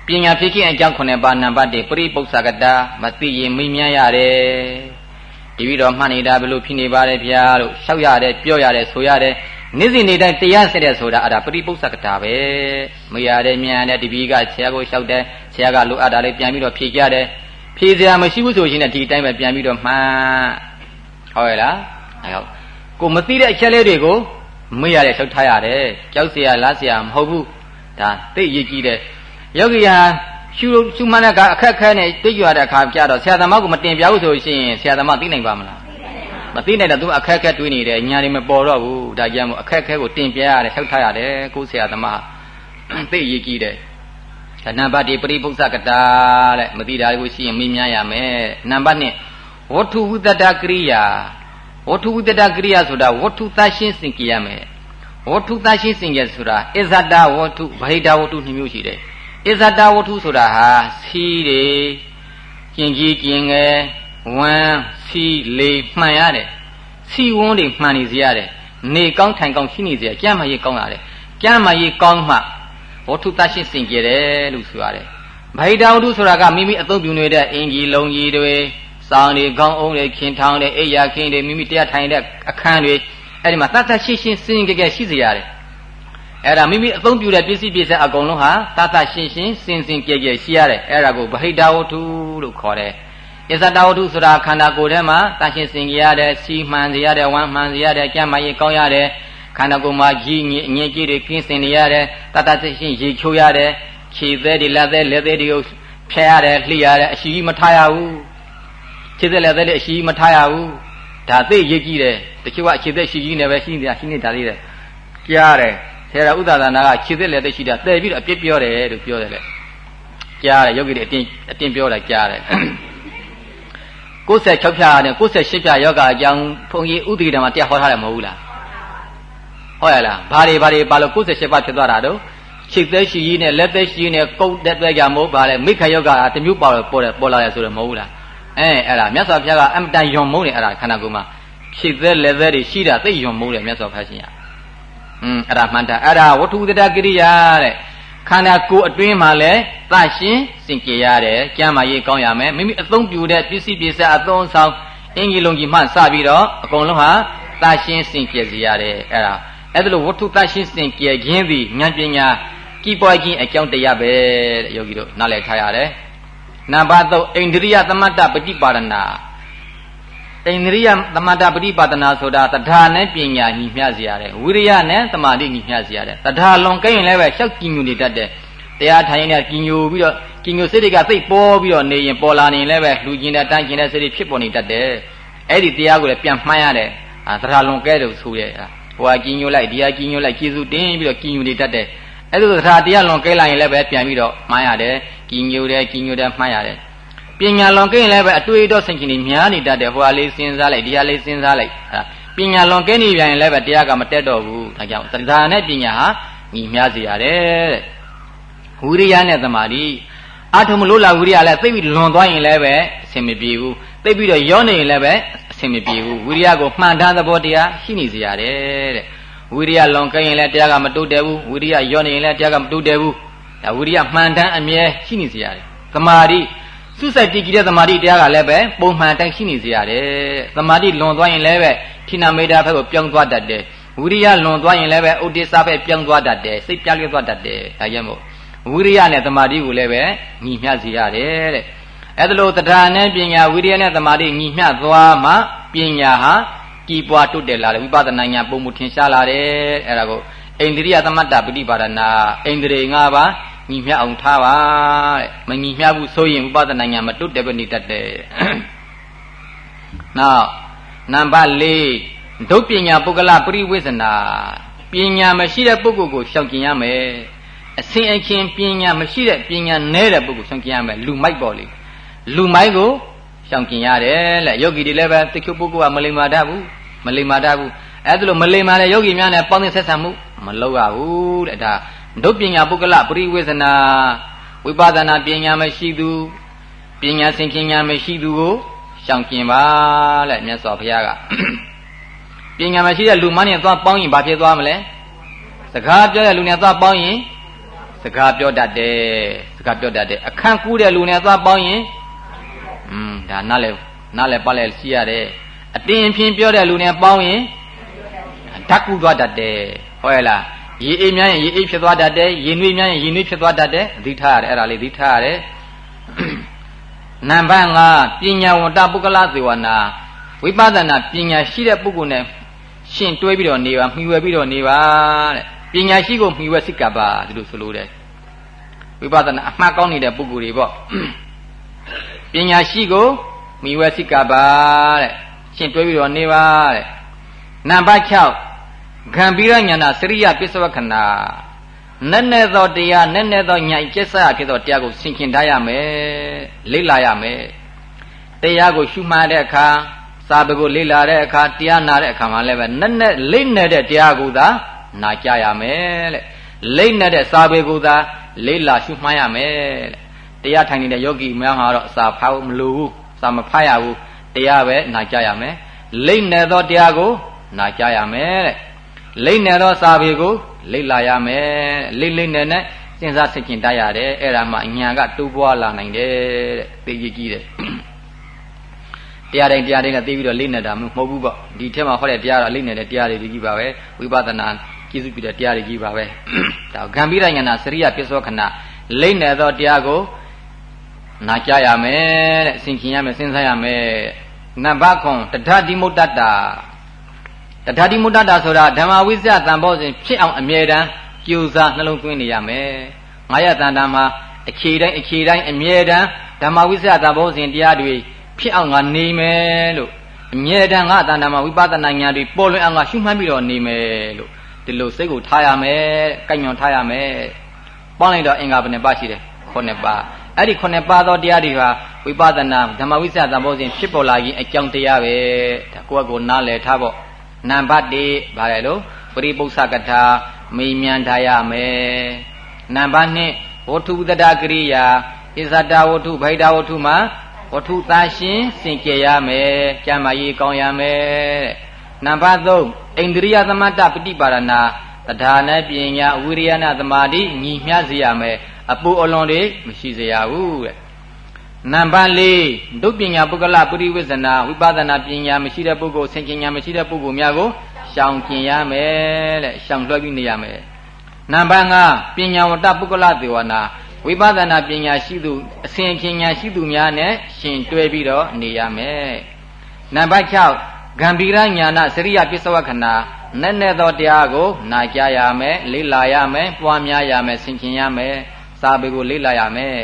[SPEAKER 3] ပညာဖြစ်ခင်အကြောင်း9ပါးနံပါတ်1ပရိပု္ပ္ပကတာမသိရင်မိမ့်များရတယ်တပည့်တော်မှတ်နေတာဘယ်လိုဖြစ်နေပါလဲဗျာလို့လျှောက်ရတယ်ပြောရတယ်ဆိုရတယ်နေ့စဉ်နေ့တိုင်းတရားဆက်တဲ့ဆိုတာအဲ့ဒါပရိပု္ပ္ပကတာပဲမရတယ်မြန်တယ်တပည့်ကဆရာကိုလျှောက်တယ်ဆရာကလိုအပ်တာလေးပြန်ပြီးတော့ဖြေကြတယ်ဖြေစရာမရှိဘူးဆိုရင်လည်းဒီအတိုင်းပဲပြန်ပြီးတော့မှန်ဟုတ်ရဲ့လားဟုတ်ကိုမသိတဲ့အချက်လေးတွေကိုမေ့ရတယ်လျှောက်ထားရတယ်ကြောက်เสียလားเสียမဟုတ်ဘူးဒါသိရည်ကြီးတ ယ်ယောဂီယာရှုရှုမှန်းတဲ့အခါအခက်ခဲနဲ့တွေ့ကြတဲ့အခါကြတော့ဆရာသမားကမတင်ပြဘူးဆိုရှင်ဆရာသမားသိနိုင်ပါမလားမသိနိုင်တော့သူအခက်ခဲတွေးနေတယ်ညာတွေမပေါ်တော့ဘူးဒါကြောင့်မို့အခက်ခဲကိုတင်ပြရတယ်ထောက်ထားရတယ်ကိုဆရာသမားသိရည်ကြီးတယ်နံပါတ်1ပရိပု္ပ္ပကတာတဲ့မသိတာကိုရှိရင်မေးမြန်းရမယ်နံပါတ်2ဝတ္ထုဝိတ္တကရိယာဝတ္ထုဝိတ္တကရိယာဆိုတာဝတ္ထုသရှင်းစင်ကြရမယ်ဝတ္ထုသရှင်းစင်ကြဆိုတာအစ္ဆဒဝတ္ထုဗဟိတဝတ္ထုနှမျိုးရှိတယ် အစ္ဆတဝတ္ထုဆိုတာဟာစီးတွေကျင်ကြီးကျင်ငယ်ဝမ်းစီးလေမှန်ရတယ်စီဝန်းတွေမှန်နေစေရတယ်နေကောင်းထိုင်ကောင်းရှိနေစေရကြမ်းမရေးကောင်းရတယ်ကြမ်းမရေးကောင်းမှဝတ္ထုတရှိစင်ကြတယ်လို့ဆိုရတယ်ဗဟိတဝတ္ထုဆိုတာကမိမိအသုံးပြုနေတဲ့အင်ကြီးလုံးကြီးတွေစောင်းတွေခေါင်းအုံးတွေခင်ထောင်တွေအိယာခင်းတွေမိမိတရားထိုင်တဲ့အခန်းတွေအဲ့ဒီမှာတတ်တတ်ရှင်းရှင်းစင်ကြဲကြဲရှိစေရတယ်
[SPEAKER 2] အဲ့ဒါမိမိအသုံးပြုတဲ့ပစ္စည်းပစ္စည်းအကုန်လုံးဟာတသရှင်းရှင်းစင်စင်ကြဲကြဲရှိရတယ်အဲ့ဒါကိုဗဟိတဝတ္ထုလို့ခေါ်တယ်အစ္ဆတဝတ္ထုဆိုတာခန္ဓာကိုယ်ထဲမှာတရှင်းစင်ကြရတယ်စီမှန်စေရတယ်ဝမ်းမှန်စေရတယ်ကြမ်းမရေးကောင်းရတယ်ခန္ဓာကိုယ်မှာကြီးငြိအငြိကြီးတွေကင်းစင်နေရတယ်တတသရှင်းရေချိုးရတယ်ခြေသေးတွေလက်သေးလက်သေးတွေကိုဖျက်ရတယ်လှိရတယ်အရှိကြီးမထားရဘူးခြေသေးလက်သေးတွေအရှိကြီးမထားရဘူးဒါသိရကြည့်တယ်တချို့ကအခြေသက်ရှိကြီးနေပဲရှိနေတာရှိနေတာလေးတယ်ကြားတယ် ဆရာဥဒ္ဒသနာကခြေသက်လက်သက်ရှိတာတည်ပြီးတော့အပြစ်ပြောတယ်လို့ပြောတယ်လေကြားတယ်ယောဂီတွေအတင်းအတင်းပြောတာကြားတယ်96ဖြာနဲ့98ဖြာယောဂအကြောင်းဘုန်းကြီးဥဒိဓမ္မတရားဟောထားတယ်မဟုတ်ဘူးလားဟုတ်ရလားဘာတွေဘာတွေပါလို့98ပါဖြစ်သွားတာတော့ခြေသက်ရှိကြီးနဲ့လက်သက်ရှိကြီးနဲ့ကုတ်တဲ့အတွက်ကြောင့်မဟုတ်ပါလေမိခယောဂကတမျိုးပေါ်ပေါ်ပေါ်လာရဆိုတော့မဟုတ်ဘူးလားအဲအဲ့ဒါမြတ်စွာဘုရားကအမတန်ယွန်မုန်းတယ်အဲ့ဒါခန္ဓာကိုယ်မှာဖြည့်သက်လက်သက်တွေရှိတာသိယွန်မုန်းတယ်မြတ်စွာဘုရားရှင်ရ อืมအဲ့ဒါမှန်တာအဲ့ဒါဝတ္ထုတတကိရိယာတဲ့ခန္ဓာကိုယ်အတွင်းမှာလဲသရှင်စင်ကြယ်ရတယ်ကျမ်းမာရေးကောင်းရမယ်မိမိအသုံးပြုတဲ့ပစ္စည်းပစ္စည်းအသုံးဆောင်အင်္ဂီလုံးကြီးမှစပြီးတော့အကုန်လုံးဟာသရှင်စင်ကြယ်စေရတယ်အဲ့ဒါအဲ့ဒါလို့ဝတ္ထုသရှင်စင်ကြယ်ခြင်းသည်ဉာဏ်ပညာကြည်ပွားခြင်းအကြောင်းတရားပဲတဲ့ယောဂီတို့နားလည်ထားရတယ်နံပါတ်3အိန္ဒြိယသမတ္တပฏิပါဒနာ အိန္ဒြိယသမတ္တပฏิပါဒနာဆိုတာတထာနဲ့ပညာညီမျှစေရတယ်ဝိရိယနဲ့သမာဓိညီမျှစေရတယ်တထာလွန်ကိရင်လည်းပဲရှောက်ကြည်ညိုနေတတ်တယ်တရားထိုင်နေကြည်ညိုပြီးတော့ကြည်ညိုစိတ်တွေကသိပ်ပေါ်ပြီးတော့နေရင်ပေါ်လာနေရင်လည်းပဲလူကျင်တဲ့တန်းကျင်တဲ့စိတ်တွေဖြစ်ပေါ်နေတတ်တယ်အဲ့ဒီတရားကိုလည်းပြန်မှန်းရတယ်အာတထာလွန်ကဲတယ်ဆိုရဲဟိုကကြည်ညိုလိုက်ဒီကကြည်ညိုလိုက်ကျေစုတင်းပြီးတော့ကြည်ညိုနေတတ်တယ်အဲ့လိုတထာတရားလွန်ကဲလိုက်ရင်လည်းပဲပြန်ပြီးတော့မှန်းရတယ်ကြည်ညိုတယ်ကြည်ညိုတယ်မှန်းရတယ် ပညာလွန်ကဲရင်လည်းပဲအတွေ့အတော့ဆင်ခြင်နေများနေတတ်တယ်ဟိုဟာလေးစဉ်းစားလိုက်ဒီဟာလေးစဉ်းစားလိုက်အဲပညာလွန်ကဲနေပြန်ရင်လည်းပဲတရားကမတက်တော့ဘူးဒါကြောင့်သဒ္ဒါနဲ့ပညာဟာညီမျှစေရတယ်တဲ့ဝိရိယနဲ့သမာဓိအာထုံမလို့လာဝိရိယလည်းသိပြီးလွန်သွားရင်လည်းပဲအဆင်မပြေဘူးသိပြီးတော့ရောနေရင်လည်းပဲအဆင်မပြေဘူးဝိရိယကိုမှန်ထားသဘောတရားရှိနေစေရတယ်တဲ့ဝိရိယလွန်ကဲရင်လည်းတရားကမတိုးတက်ဘူးဝိရိယရောနေရင်လည်းတရားကမတိုးတက်ဘူးဒါဝိရိယမှန်တမ်းအမြဲရှိနေစေရတယ်သမာဓိ စုစိုက်တည်ကြည်တဲ့သမာဓိတရားကလည်းပဲပုံမှန်တိုင်းရှိနေစေရတယ်သမာဓိလွန်သွားရင်လည်းပဲထိနာမေတာဘက်ကိုပြောင်းသွားတတ်တယ်ဝိရိယလွန်သွားရင်လည်းပဲဥဒိစ္စဘက်ပြောင်းသွားတတ်တယ်စိတ်ပြားလျက်သွားတတ်တယ်ဒါကြောင့်မို့ဝိရိယနဲ့သမာဓိကိုလည်းပဲညီမျှစေရတယ်တဲ့အဲ့ဒါလို့တရားနဲ့ပညာဝိရိယနဲ့သမာဓိညီမျှသွားမှပညာဟာကြီးပွားတိုးတက်လာတယ်ဝိပဿနာဉာဏ်ပုံမှုထင်ရှားလာတယ်အဲ့ဒါကိုအိန္ဒြိယသမတ္တပฏิပါဒနာအိန္ဒြေ၅ပါး ညီမျှအောင်ထားပါတဲ့မညီမျှဘူးဆိုရင်ဥပဒနာညာမတုတ်တယ်ပဲနေတတ်တယ်နောက်နံပါတ်၄ဒုပညာပုဂ္ဂလပရိဝေဇနာပညာမရှိတဲ့ပုဂ္ဂိုလ်ကိုရှောင်ကျင်ရမယ်အစဉ်အခင်ပညာမရှိတဲ့ပညာနည်းတဲ့ပုဂ္ဂိုလ်ရှောင်ကျင်ရမယ်လူမိုက်ပေါ့လေလူမိုက်ကိုရှောင်ကျင်ရတယ်လေယောဂီတွေလည်းပဲတချို့ပုဂ္ဂိုလ်ကမလိမ္မာတတ်ဘူးမလိမ္မာတတ်ဘူးအဲ့ဒါလိုမလိမ္မာတဲ့ယောဂီများနဲ့ပေါင်းသင်းဆက်ဆံမှုမလုပ်ရဘူးတဲ့ဒါ ဒုပညာပုဂ္ဂလပရိဝေဇနာဝိပဿနာပညာမရှိသူပညာစင်ခင်ညာမရှိသူကိုရှောင်ကျင်ပါတဲ့မြတ်စွာဘုရားကပညာမရှိတဲ့လူမနဲ့သွားပေါင်းရင်ဘာဖြစ်သွားမလဲစကားပြောတဲ့လူနဲ့သွားပေါင်းရင်စကားပြောတတ်တယ်စကားပြောတတ်တယ်အခန့်ကူးတဲ့လူနဲ့သွားပေါင်းရင်อืมဒါနားလဲနားလဲပါလဲရှိရတယ်အတင်းဖြင်းပြောတဲ့လူနဲ့ပေါင်းရင်ဓာတ်ကူးသွားတတ်တယ်ဟုတ်ရဲ့လား ရေအိမ်များရင်ရေအိမ်ဖြစ်သွားတတ်တယ်ရေနွေးများရင်ရေနွေးဖြစ်သွားတတ်တယ်အသိထားရတယ်အဲ့ဒါလေးသိထားရတယ်နံပါတ်5ပညာဝတ္တပုဂ္ဂလသေဝနာဝိပဿနာပညာရှိတဲ့ပုဂ္ဂိုလ်နဲ့ရှင်းတွဲပြီးတော့နေပါမှီဝဲပြီးတော့နေပါတဲ့ပညာရှိကိုမှီဝဲစိတ်ကပ်ပါဒီလိုဆိုလို့တဲ့ဝိပဿနာအမှတ်ကောင်းနေတဲ့ပုဂ္ဂိုလ်တွေပေါ့ပညာရှိကိုမှီဝဲစိတ်ကပ်ပါတဲ့ရှင်းတွဲပြီးတော့နေပါတဲ့နံပါတ်6 ဂံဘီရညာနာစရိယပစ္စဝခဏနဲ့နဲ့သောတရားနဲ့နဲ့သောညာကျက်ဆရာဖြစ်သောတရားကိုဆင်ခြင်ထားရမယ်လေ့လာရမယ်တရားကိုရှုမှတ်တဲ့အခါစာပေကိုလေ့လာတဲ့အခါတရားနာတဲ့အခါမှာလည်းပဲနဲ့နဲ့လိမ့်နေတဲ့တရားကိုသာနာကြရမယ်တဲ့လိမ့်နေတဲ့စာပေကိုသာလေ့လာရှုမှတ်ရမယ်တဲ့တရားထိုင်နေတဲ့ယောဂီများမှာတော့စာဖောက်မလို့ဘူးစာမဖတ်ရဘူးတရားပဲနာကြရမယ်လိမ့်နေသောတရားကိုနာကြရမယ်တဲ့ လိမ့်နေသောစာပေကိုလိမ့်လာရမယ်လိမ့်လိမ့်နေနဲ့စဉ်းစားဆင်ခြင်တတ်ရတယ်အဲ့ဒါမှအညာကတိုးပွားလာနိုင်တယ်တဲ့သိကြည့်ကြည့်တယ်တရားတိုင်းတရားတိုင်းကသိပြီးတော့လိမ့်နေတာမဟုတ်ဘူးပေါ့ဒီထက်မှာဟောတဲ့တရားတော့လိမ့်နေတဲ့တရားတွေဒီကြီးပါပဲဝိပဿနာကျေစုပြုတဲ့တရားတွေကြီးပါပဲဒါဂံပိရဉာဏစရိယပစ္စောခဏလိမ့်နေသောတရားကိုနာကြရမယ်တဲ့ဆင်ခင်ရမယ်စဉ်းစားရမယ်နံပါတ်ခွန်တထတိမုတ္တတာ တထတိမုတ္တတာဆိုတာဓမ္မဝိဇ္ဇတန်ဖို့စဉ်ဖြစ်အောင်အမြဲတမ်းကြိုးစားနှလုံးသွင်းနေရမယ်ငါရတန်တာမှာအခြေတိုင်းအခြေတိုင်းအမြဲတမ်းဓမ္မဝိဇ္ဇတန်ဖို့စဉ်တရားတွေဖြစ်အောင်ငါနေမယ်လို့အမြဲတမ်းငါအတန်တာမှာဝိပဿနာဉာဏ်တွေပေါ်လွင်အောင်ငါရှုမှတ်ပြီးတော့နေမယ်လို့ဒီလိုစိတ်ကိုထားရမယ်၊ကိုင်ညွန်ထားရမယ်။ပေါင်းလိုက်တော့အင်္ဂါဘယ်နှပါရှိတယ်။ခုနှစ်ပါ။အဲ့ဒီခုနှစ်ပါသောတရားတွေဟာဝိပဿနာဓမ္မဝိသသဘောစဉ်ဖြစ်ပေါ်လာရင်အကြောင်းတရားပဲ။ဒါကိုယ့်အကိုနားလည်ထားဖို့ နံပါတ်1ဗါလေလို့ပရိပု္ပ္ပကထာမိမြန်ထားရမယ်။နံပါတ်2ဝတ္ထုတတကရိယာဣဇတဝတ္ထုဗိဒဝတ္ထုမှာဝတ္ထုသားရှင်စင်ကြယ်ရမယ်။ကျမ်းမာရေးကောင်းရမယ်။နံပါတ်3အိန္ဒြိယသမတပฏิပါရဏတဒါနပညာဝိရိယနာသမာဓိညီမျှစေရမယ်အပူအလွန်တွေမရှိစေရဘူးတဲ့ နံပါတ်၄ဒုပညာပုဂ္ဂလပရိဝိဇ္ဇနာဝိပဿနာပညာမရှိတဲ့ပုဂ္ဂိုလ်ဆင်ခြင်ညာမရှိတဲ့ပုဂ္ဂိုလ်များကိုရှောင်ကျင်ရမယ်တဲ့ရှောင်လွှဲပြီးနေရမယ်နံပါတ်5ပညာဝတ္တပုဂ္ဂလသေဝနာဝိပဿနာပညာရှိသူအစဉ်ပညာရှိသူများနဲ့ရှင်တွဲပြီးတော့နေရမယ်နံပါတ်6ဂံဗီရညာနာစရိယပစ္စဝခဏနဲ့နဲ့သောတရားကို နာကြရမယ်လေးလာရမယ်ပွားများရမယ်ဆင်ခြင်ရမယ်စာပေကိုလေးလာရမယ်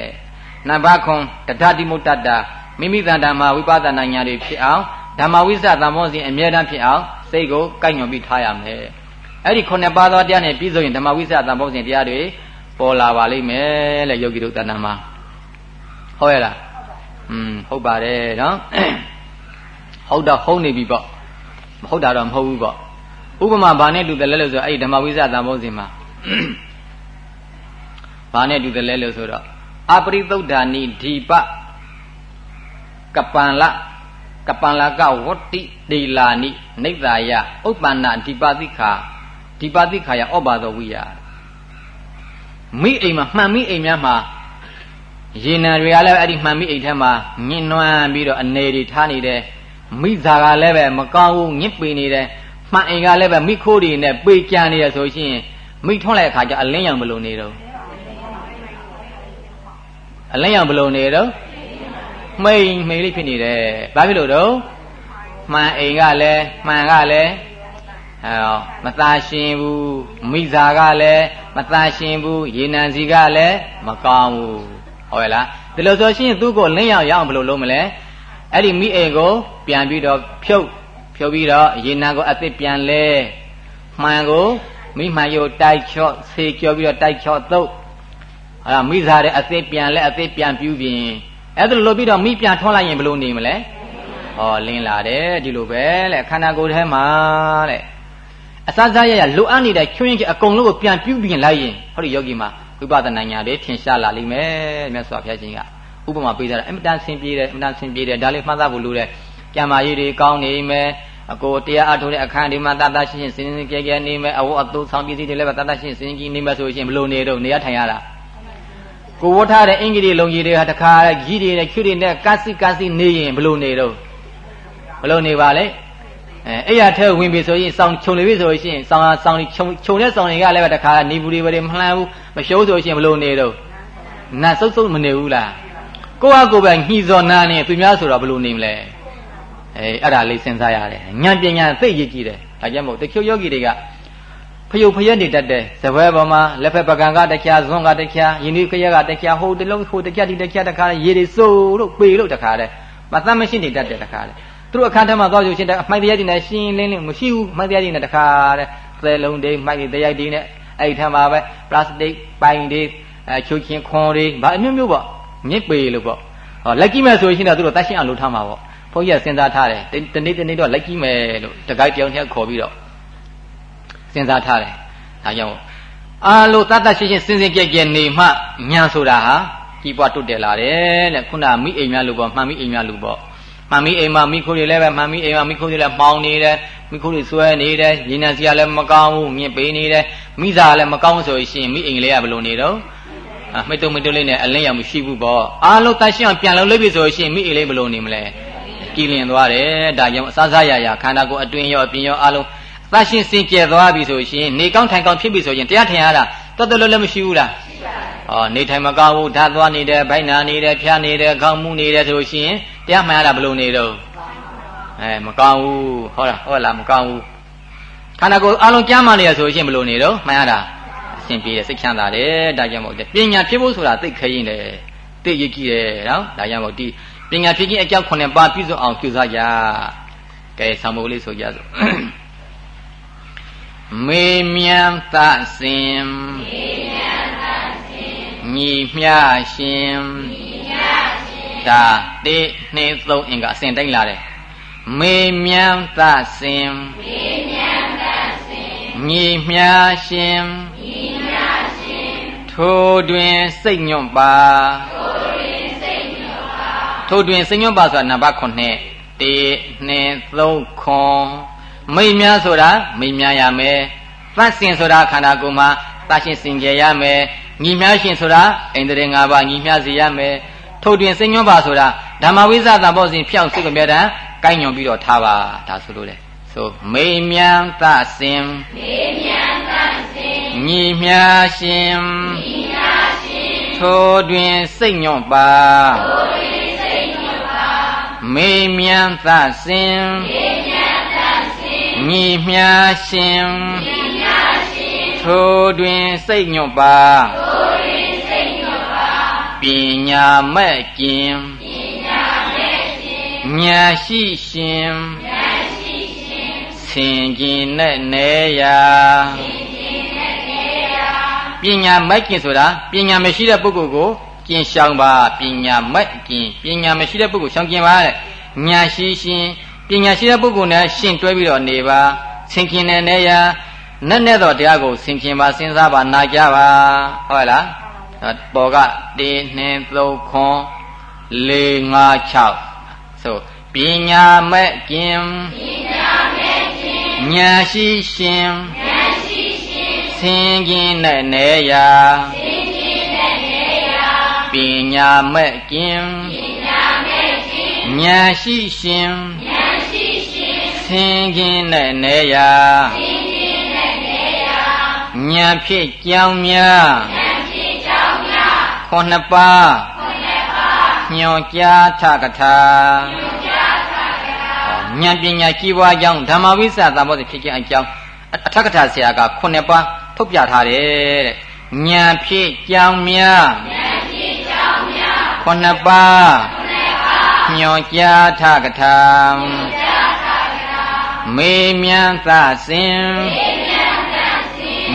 [SPEAKER 2] နံပါတ်ခွန်တထတိမုတ္တတာမိမိတန်တမှာဝိပဿနာဉာဏ်တွေဖြစ်အောင်ဓမ္မဝိဇ္ဇသံမောစဉ်အမြဲတမ်းဖြစ်အောင်စိတ်ကိုကိုက်ညွန်ပြီးထားရမယ်အဲ့ဒီခုနှစ်ပါးသောတရားနဲ့ပြည့်စုံရင်ဓမ္မဝိဇ္ဇသံမောစဉ်တရားတွေပေါ်လာပါလိမ့်မယ်လေယောဂီတို့တဏ္ဍာမှာဟုတ်ရဲ့လားอืมဟုတ်ပါတယ်နော်ဟုတ်တော့ဟုတ်နေပြီပေါ့မဟုတ်တာတော့မဟုတ်ဘူးပေါ့ဥပမာဘာနဲ့တူတယ်လဲလို့ဆိုအဲ့ဒီဓမ္မဝိဇ္ဇသံဘောဇင်မှာဘာနဲ့တူတယ်လဲလို့ဆိုတော့ အပရိသုဒ္ဓာနိဓိပကပံလကပံလကဝတ္တိဒေလာနိနိဗ္ဗာယဥပ္ပန္နဓိပတိခာဓိပတိခာယဩဘာသောဝိယမိအိမ်မှာမှန်မိအိမ်များမှာရေနံတွေကလည်းအဲ့ဒီမှန်မိအိမ်ထဲမှာညှဉ်းနှွမ်းပြီးတော့အနေတွေထားနေတယ်မိသားကလည်းပဲမကောင်းဘူးညစ်ပေနေတယ်မှန်အိမ်ကလည်းပဲမိခိုးတွေနဲ့ပေကြံနေရဆိုရှင်မိထွန်းလိုက်အခါကျအလင်းရောင်ဘလို့နေတော့ အလင်းရောင်ဘလို့နေတော့မိန်မိန်လေးဖြစ်နေတယ်ဘာဖြစ်လို့တော့မှန်အိမ်ကလည်းမှန်ကလည်းအဲမသားရှင်ဘူးမိသားကလည်းမသားရှင်ဘူးရေနံစီကလည်းမကောင်းဘူးဟုတ်ရဲ့လားဒီလိုဆိုရှင်သူ့ကိုလင်းရောင်ရအောင်ဘယ်လိုလုပ်မလဲအဲ့ဒီမိအိမ်ကိုပြန်ပြီးတော့ဖြုတ်ဖြုတ်ပြီးတော့ရေနံကိုအသစ်ပြန်လဲမှန်ကိုမိမှန်ရုပ်တိုက်ချော့ဆေကြောပြီးတော့တိုက်ချော့သုတ် အဲ့ဒါမိစားတဲ့အသစ်ပြန်လဲအသစ်ပြန်ပြူးပြင်အဲ့ဒါလိုပြီးတော့မိပြန်ထွန်းလိုက်ရင်ဘယ်လိုနေမလဲဟောလင်းလာတယ်ဒီလိုပဲတဲ့ခန္ဓာကိုယ်ထဲမှာတဲ့အစစားရရလိုအပ်နေတဲ့ချွင်းချအကုန်လုံးကိုပြန်ပြူးပြင်လိုက်ရင်ဟောဒီယောဂီမှာဝိပဿနာဉာဏ်တွေထင်ရှားလာလိမ့်မယ်မြတ်စွာဘုရားရှင်ကဥပမာပေးတာအင်မတန်ဆင်ပြေတယ်အင်မတန်ဆင်ပြေတယ်ဒါလေးမှတ်သားဖို့လိုတယ်ကြံမာရည်တွေကောင်းနေမယ်အကိုတရားအထုတ်တဲ့အခန်းဒီမှာတတရှင်းရှင်းစင်စင်ကြဲကြဲနေမယ်အဝတ်အသုံးဆောင်ပစ္စည်းတွေလည်းပဲတတရှင်းစင်ကြီးနေမယ်ဆိုရင်ဘလို့နေတော့နေရထိုင်ရတာ ကိုဝတ်ထားတဲ့အင်္ဂလိပ်လုံကြီးတွေဟာတခါကြီးတွေနဲ့ချွတွေနဲ့ကစီကစီနေရင်ဘလို့နေတော့ဘလို့နေပါလဲအဲအဲ့ရထဲဝင်ပြီဆိုရင်စောင်းခြုံနေပြီဆိုရင်စောင်းစောင်းခြုံခြုံတဲ့စောင်းတွေကလည်းပဲတခါနေဘူးတွေပဲမလှမ်းဘူးမရှုံးဆိုရင်ဘလို့နေတော့နတ်စုပ်စုပ်မနေဘူးလားကိုယ့်အကိုပဲညှိစော်နာနေသူများဆိုတော့ဘယ်လိုနေမလဲအဲအဲ့ဒါလေးစဉ်းစားရတယ်ဉာဏ်ပညာသိရကြည့်တယ်ဒါကြောင့်မို့တချို့ယောဂီတွေက ဖယုတ်ဖယက်နေတတ်တယ်ဇပွဲပေါ်မှာလက်ဖက်ပကံကတခြားဇွန်ကတခြားယင်းဒီခရက်ကတခြားဟိုတလုံးဟိုတခြားဒီတခြားတခါရေတွေစိုးလို့ပေလို့တခါတယ်မသတ်မရှိနေတတ်တယ်တခါတယ်သူတို့အခန်းထဲမှာသွားကြည့်ရှင်အမိုက်တရားတွေနဲ့ရှင်းလင်းလင်းမရှိဘူးအမိုက်တရားတွေနဲ့တခါတယ်သဲလုံးတွေမိုက်တွေတရားတွေနဲ့အဲ့ဒီထဲမှာပဲပလတ်စတစ်ပိုင်တွေအဲချုပ်ချင်းခွန်တွေဗာအမျိုးမျိုးပေါ့မြစ်ပေလို့ပေါ့ဟောလက်ကြည့်မယ်ဆိုရင်တော့သူတို့တတ်ရှင်းအောင်လုပ်ထားမှာပေါ့ဘုန်းကြီးကစဉ်းစားထားတယ်တနေ့တနေ့တော့လက်ကြည့်မယ်လို့တကိုက်တယောက်တယောက်ခေါ်ပြီးတော့ စဉ်းစားထားတယ်ဒါကြောင့်အားလို့တတ်တတ်ရှင်းရှင်းစင်စင်ကြဲကြဲနေမှညာဆိုတာဟာကြီးပွားတွတ်တယ်လာတယ်တဲ့ခုနမိအိမ်များလို့ပေါ့မှန်မိအိမ်များလို့ပေါ့မှန်မိအိမ်မှာမိခိုးတွေလည်းပဲမှန်မိအိမ်မှာမိခိုးတွေလည်းပေါင်းနေတယ်မိခိုးတွေဆွဲနေတယ်ညီနံစီကလည်းမကောင်းဘူးမြင့်ပေးနေတယ်မိသားလည်းမကောင်းဆိုရင်မိအိမ်လေးကဘယ်လိုနေတော့အမိတ်တုံမိတ်တုံလေးနဲ့အလင်းရောင်မရှိဘူးပေါ့အားလုံးတတ်ရှင်းအောင်ပြန်လုပ်လိုက်ပြီဆိုရင်မိအိမ်လေးဘယ်လိုနေမလဲကြည်လင်သွားတယ်ဒါကြောင့်အစားစားရရခန္ဓာကိုယ်အတွင်းရောအပြင်ရောအားလုံး သရှင်စင်ကြယ်သွားပြီဆိုရှင်နေကောင်းထိုင်ကောင်းဖြစ်ပြီဆိုရင်တရားထင်ရတာတော်တော်လည်းမရှိဘူးလားဩနေထိုင်မကောင်းဘူးဓာတ်သွားနေတယ်ဗိုက်နာနေတယ်ဖျားနေတယ်ခေါင်းမှုနေတယ်ဆိုရှင်တရားမှန်ရတာဘယ်လိုနေတော့အဲမကောင်းဘူးဟုတ်လားဟုတ်လားမကောင်းဘူးခန္ဓာကိုယ်အလုံးကြမ်းမှနေရဆိုရှင်ဘယ်လိုနေတော့မှန်ရတာအစဉ်ပြေတယ်စိတ်ချမ်းသာတယ်ဒါကြောင့်မို့ပညာဖြစ်ဖို့ဆိုတာသိခရင်တယ်သိရကြည့်တယ်နော်ဒါကြောင့်မို့ဒီပညာဖြစ်ခြင်းအကြောင်း9ပါးပြည့်စုံအောင်ကြိုးစားကြကဲဆောင်းမို့လေးဆိုကြစို့ မေမြန်းသစင်မေမြန်းသစင်ညီမြရှင်ညီမြရှင်ဒါတိနှစ်သုံးအင်္ဂါအစဉ်တိုင်းလာတယ်မေမြန်းသစင်မေမြန်းသစင်ညီမြရှင်ညီမြရှင်ထိုတွင်စိတ်ညွန့်ပါထိုတွင်စိတ်ညွန့်ပါထိုတွင်စိတ်ညွန့်ပါဆိုတာနံပါတ်9 1 2 3ခွန် မိတ်များဆိုတာမိတ်များရမယ်သတ်စင်ဆိုတာခန္ဓာကိုယ်မှာသရှင်စင်ကြယ်ရမယ်ညီများရှင်ဆိုတာအိန္ဒြေ၅ပါးညီမျှစေရမယ်ထို့တွင်စိတ်ညွှန်းပါဆိုတာဓမ္မဝိဇ္ဇသဘောစဉ်ဖြောင့်စိတ်ကမြဲတမ်းကိုင်းညွန်ပြီးတော့ထားပါဒါဆိုလို့လေဆိုမိမြန်သစင်မိမြန်သစင်ညီမျှရှင်ညီမျှရှင်ထို့တွင်စိတ်ညွှန်ပါထို့တွင်စိတ်ညွှန်ပါမိမြန်သစင်မိမြန်သစင် ညီမျှရှင်ညီထိုတွင်စိတ်ညွတ်ပါထိုတွင်စိတ်ညွတ်ပါပညာမဲ့ကျင်ပညာမဲ့ကျင်ဉာဏ်ရှိရှင်ဉာဏ်ရှိရှင်ဆင်ကျင်နဲ့နေရာဆင်ကျင်နဲ့နေရာပညာမဲ့ကျင်ဆိုတာပညာမရှိတဲ့ပုဂ္ဂိုလ်ကိုကျင်ရှောင်ပါပညာမဲ့ကျင်ပညာမရှိတဲ့ပုဂ္ဂိုလ်ရှောင်ကျင်ပါတဲ့ဉာဏ်ရှိရှင် ပညာရှိတဲ့ပုဂ္ဂိုလ်နဲ့ရှင်းတွဲပြီးတော့နေပါဆင်ကျင်တဲ့နေရာနဲ့နဲ့တော့တရားကိုဆင်ခြင်ပါစဉ်းစားပါနာကြပါဟုတ်လားပေါ်က1 2 3ခွန်4 5 6ဆိုပညာမဲ့ကျင်ပညာမဲ့ကျင်ဉာဏ်ရှိရှင်ဉာဏ်ရှိရှင်ဆင်ကျင်တဲ့နေရာဆင်ကျင်တဲ့နေရာပညာမဲ့ကျင်ပညာမဲ့ကျင်ဉာဏ်ရှိရှင်ဉာဏ်ရှိရှ င်ဆင်ကျင်တဲ့နေရာဆင်ဉာဏ်ဖြင့်ကြောင်းများဉာဏ်ဖြင့်ကြောင်းများခုနှစ်ပါးခုနှစ်ပါးညွန်ကြားထကထာညွန်ကြားထကထာဉာဏ်ပညာကြီးပွားကြောင်းဓမ္မဝိသသဘောစီဖြစ်ခြင်းအကြောင်းအထကထာဆရာကခုနှစ်ပါးထုတ်ပြထားတယ်တဲ့ဉာဏ်ဖြင့်ကြောင်းများဉာဏ်ဖြင့်ကြောင်းများခုနှစ်ပါးခုနှစ်ပါးညွန်ကြားထကထာညွန်ကြားထကထာ မေမြန်းသစင်မေ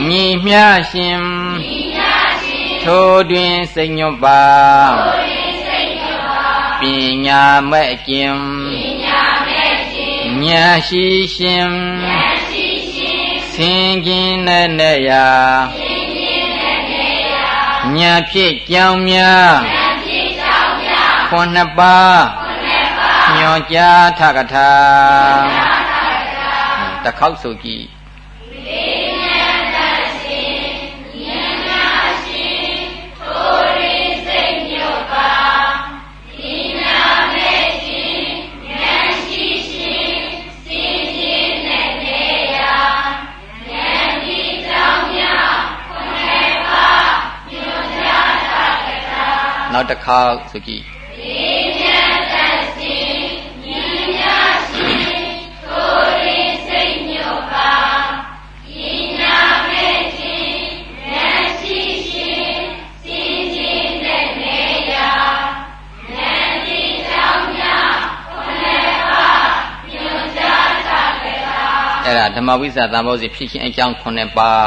[SPEAKER 2] ညီမျှရှင်ထိုတွင်စိတ်ညွတ်ပါပညာမဲ့ကျင်ဉာဏ်ရှိရှင်ဆင်ကျင်တဲ့နေရာဉာဏ်ဖြစ်ကြောင်းများခွန်နှစ်ပါးညွန်ကြားထကထာ တခေါက်ဆိုကြည့်နောက်တစ်ခါဆိုကြည့် အဲ့ဒါဓမ္မဝိဇ္ဇာသံဘောဇဉ်ဖြစ်ခြင်းအကြောင်း9ပါး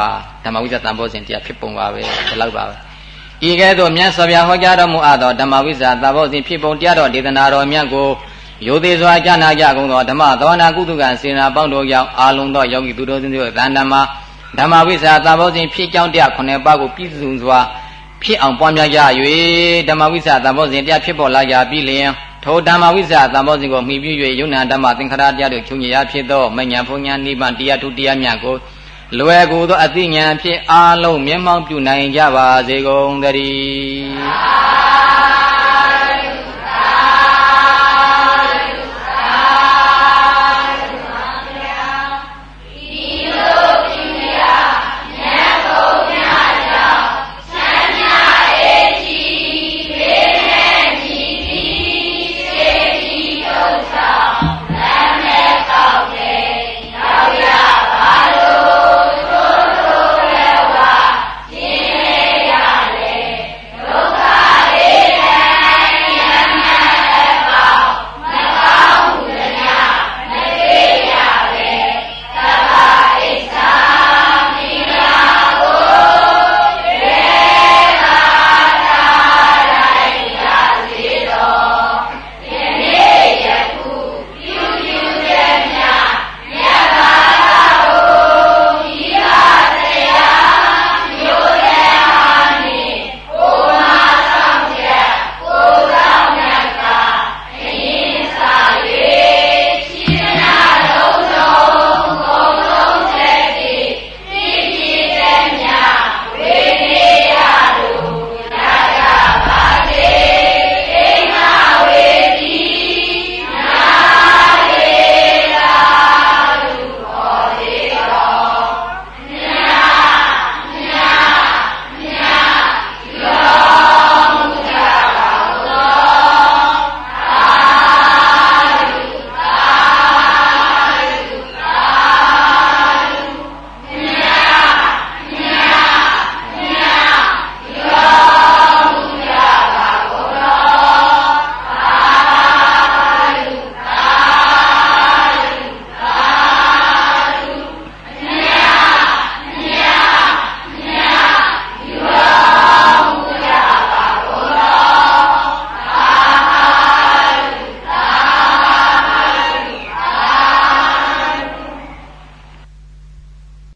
[SPEAKER 2] ဓမ္မဝိဇ္ဇာသံဘောဇဉ်တရားဖြစ်ပုံပါပဲဒီလောက်ပါပဲဤကဲ့သို့မြတ်စွာဘုရားဟောကြားတော်မူအပ်သောဓမ္မဝိဇ္ဇာသံဘောဇဉ်ဖြစ်ပုံတရားတော်ဒေသနာတော်မြတ်ကိုယိုသေးစွာကြားနာကြကုန်သောဓမ္မသဝနာကုသကစေနာပေါင်းတို့ကြောင့်အာလုံသောယောဂီသူတော်စင်တို့သန္တမဓမ္မဝိဇ္ဇာသံဘောဇဉ်ဖြစ်ကြောင်းတရား9ပါးကိုပြည့်စုံစွာဖြစ်အောင်ပွားများကြ၍ဓမ္မဝိဇ္ဇာသံဘောဇဉ်တရားဖြစ်ပေါ်လာကြပြီလျင် ထိုဓမ္မဝိဇ္ဇာသံဘောဇဉ်ကိုမှီပြု၍ယုံနာဓမ္မသင်္ခါရတရားတို့ချုပ်ညရာဖြစ်သောမညာဖုန်ညာနိဗ္ဗာန်တရားထုတရားမြတ်ကိုလွယ်ကူသောအသိဉာဏ်ဖြင့်အာလုံးမျက်မှောက်ပြုနိုင်ကြပါစေကုန်သတည်း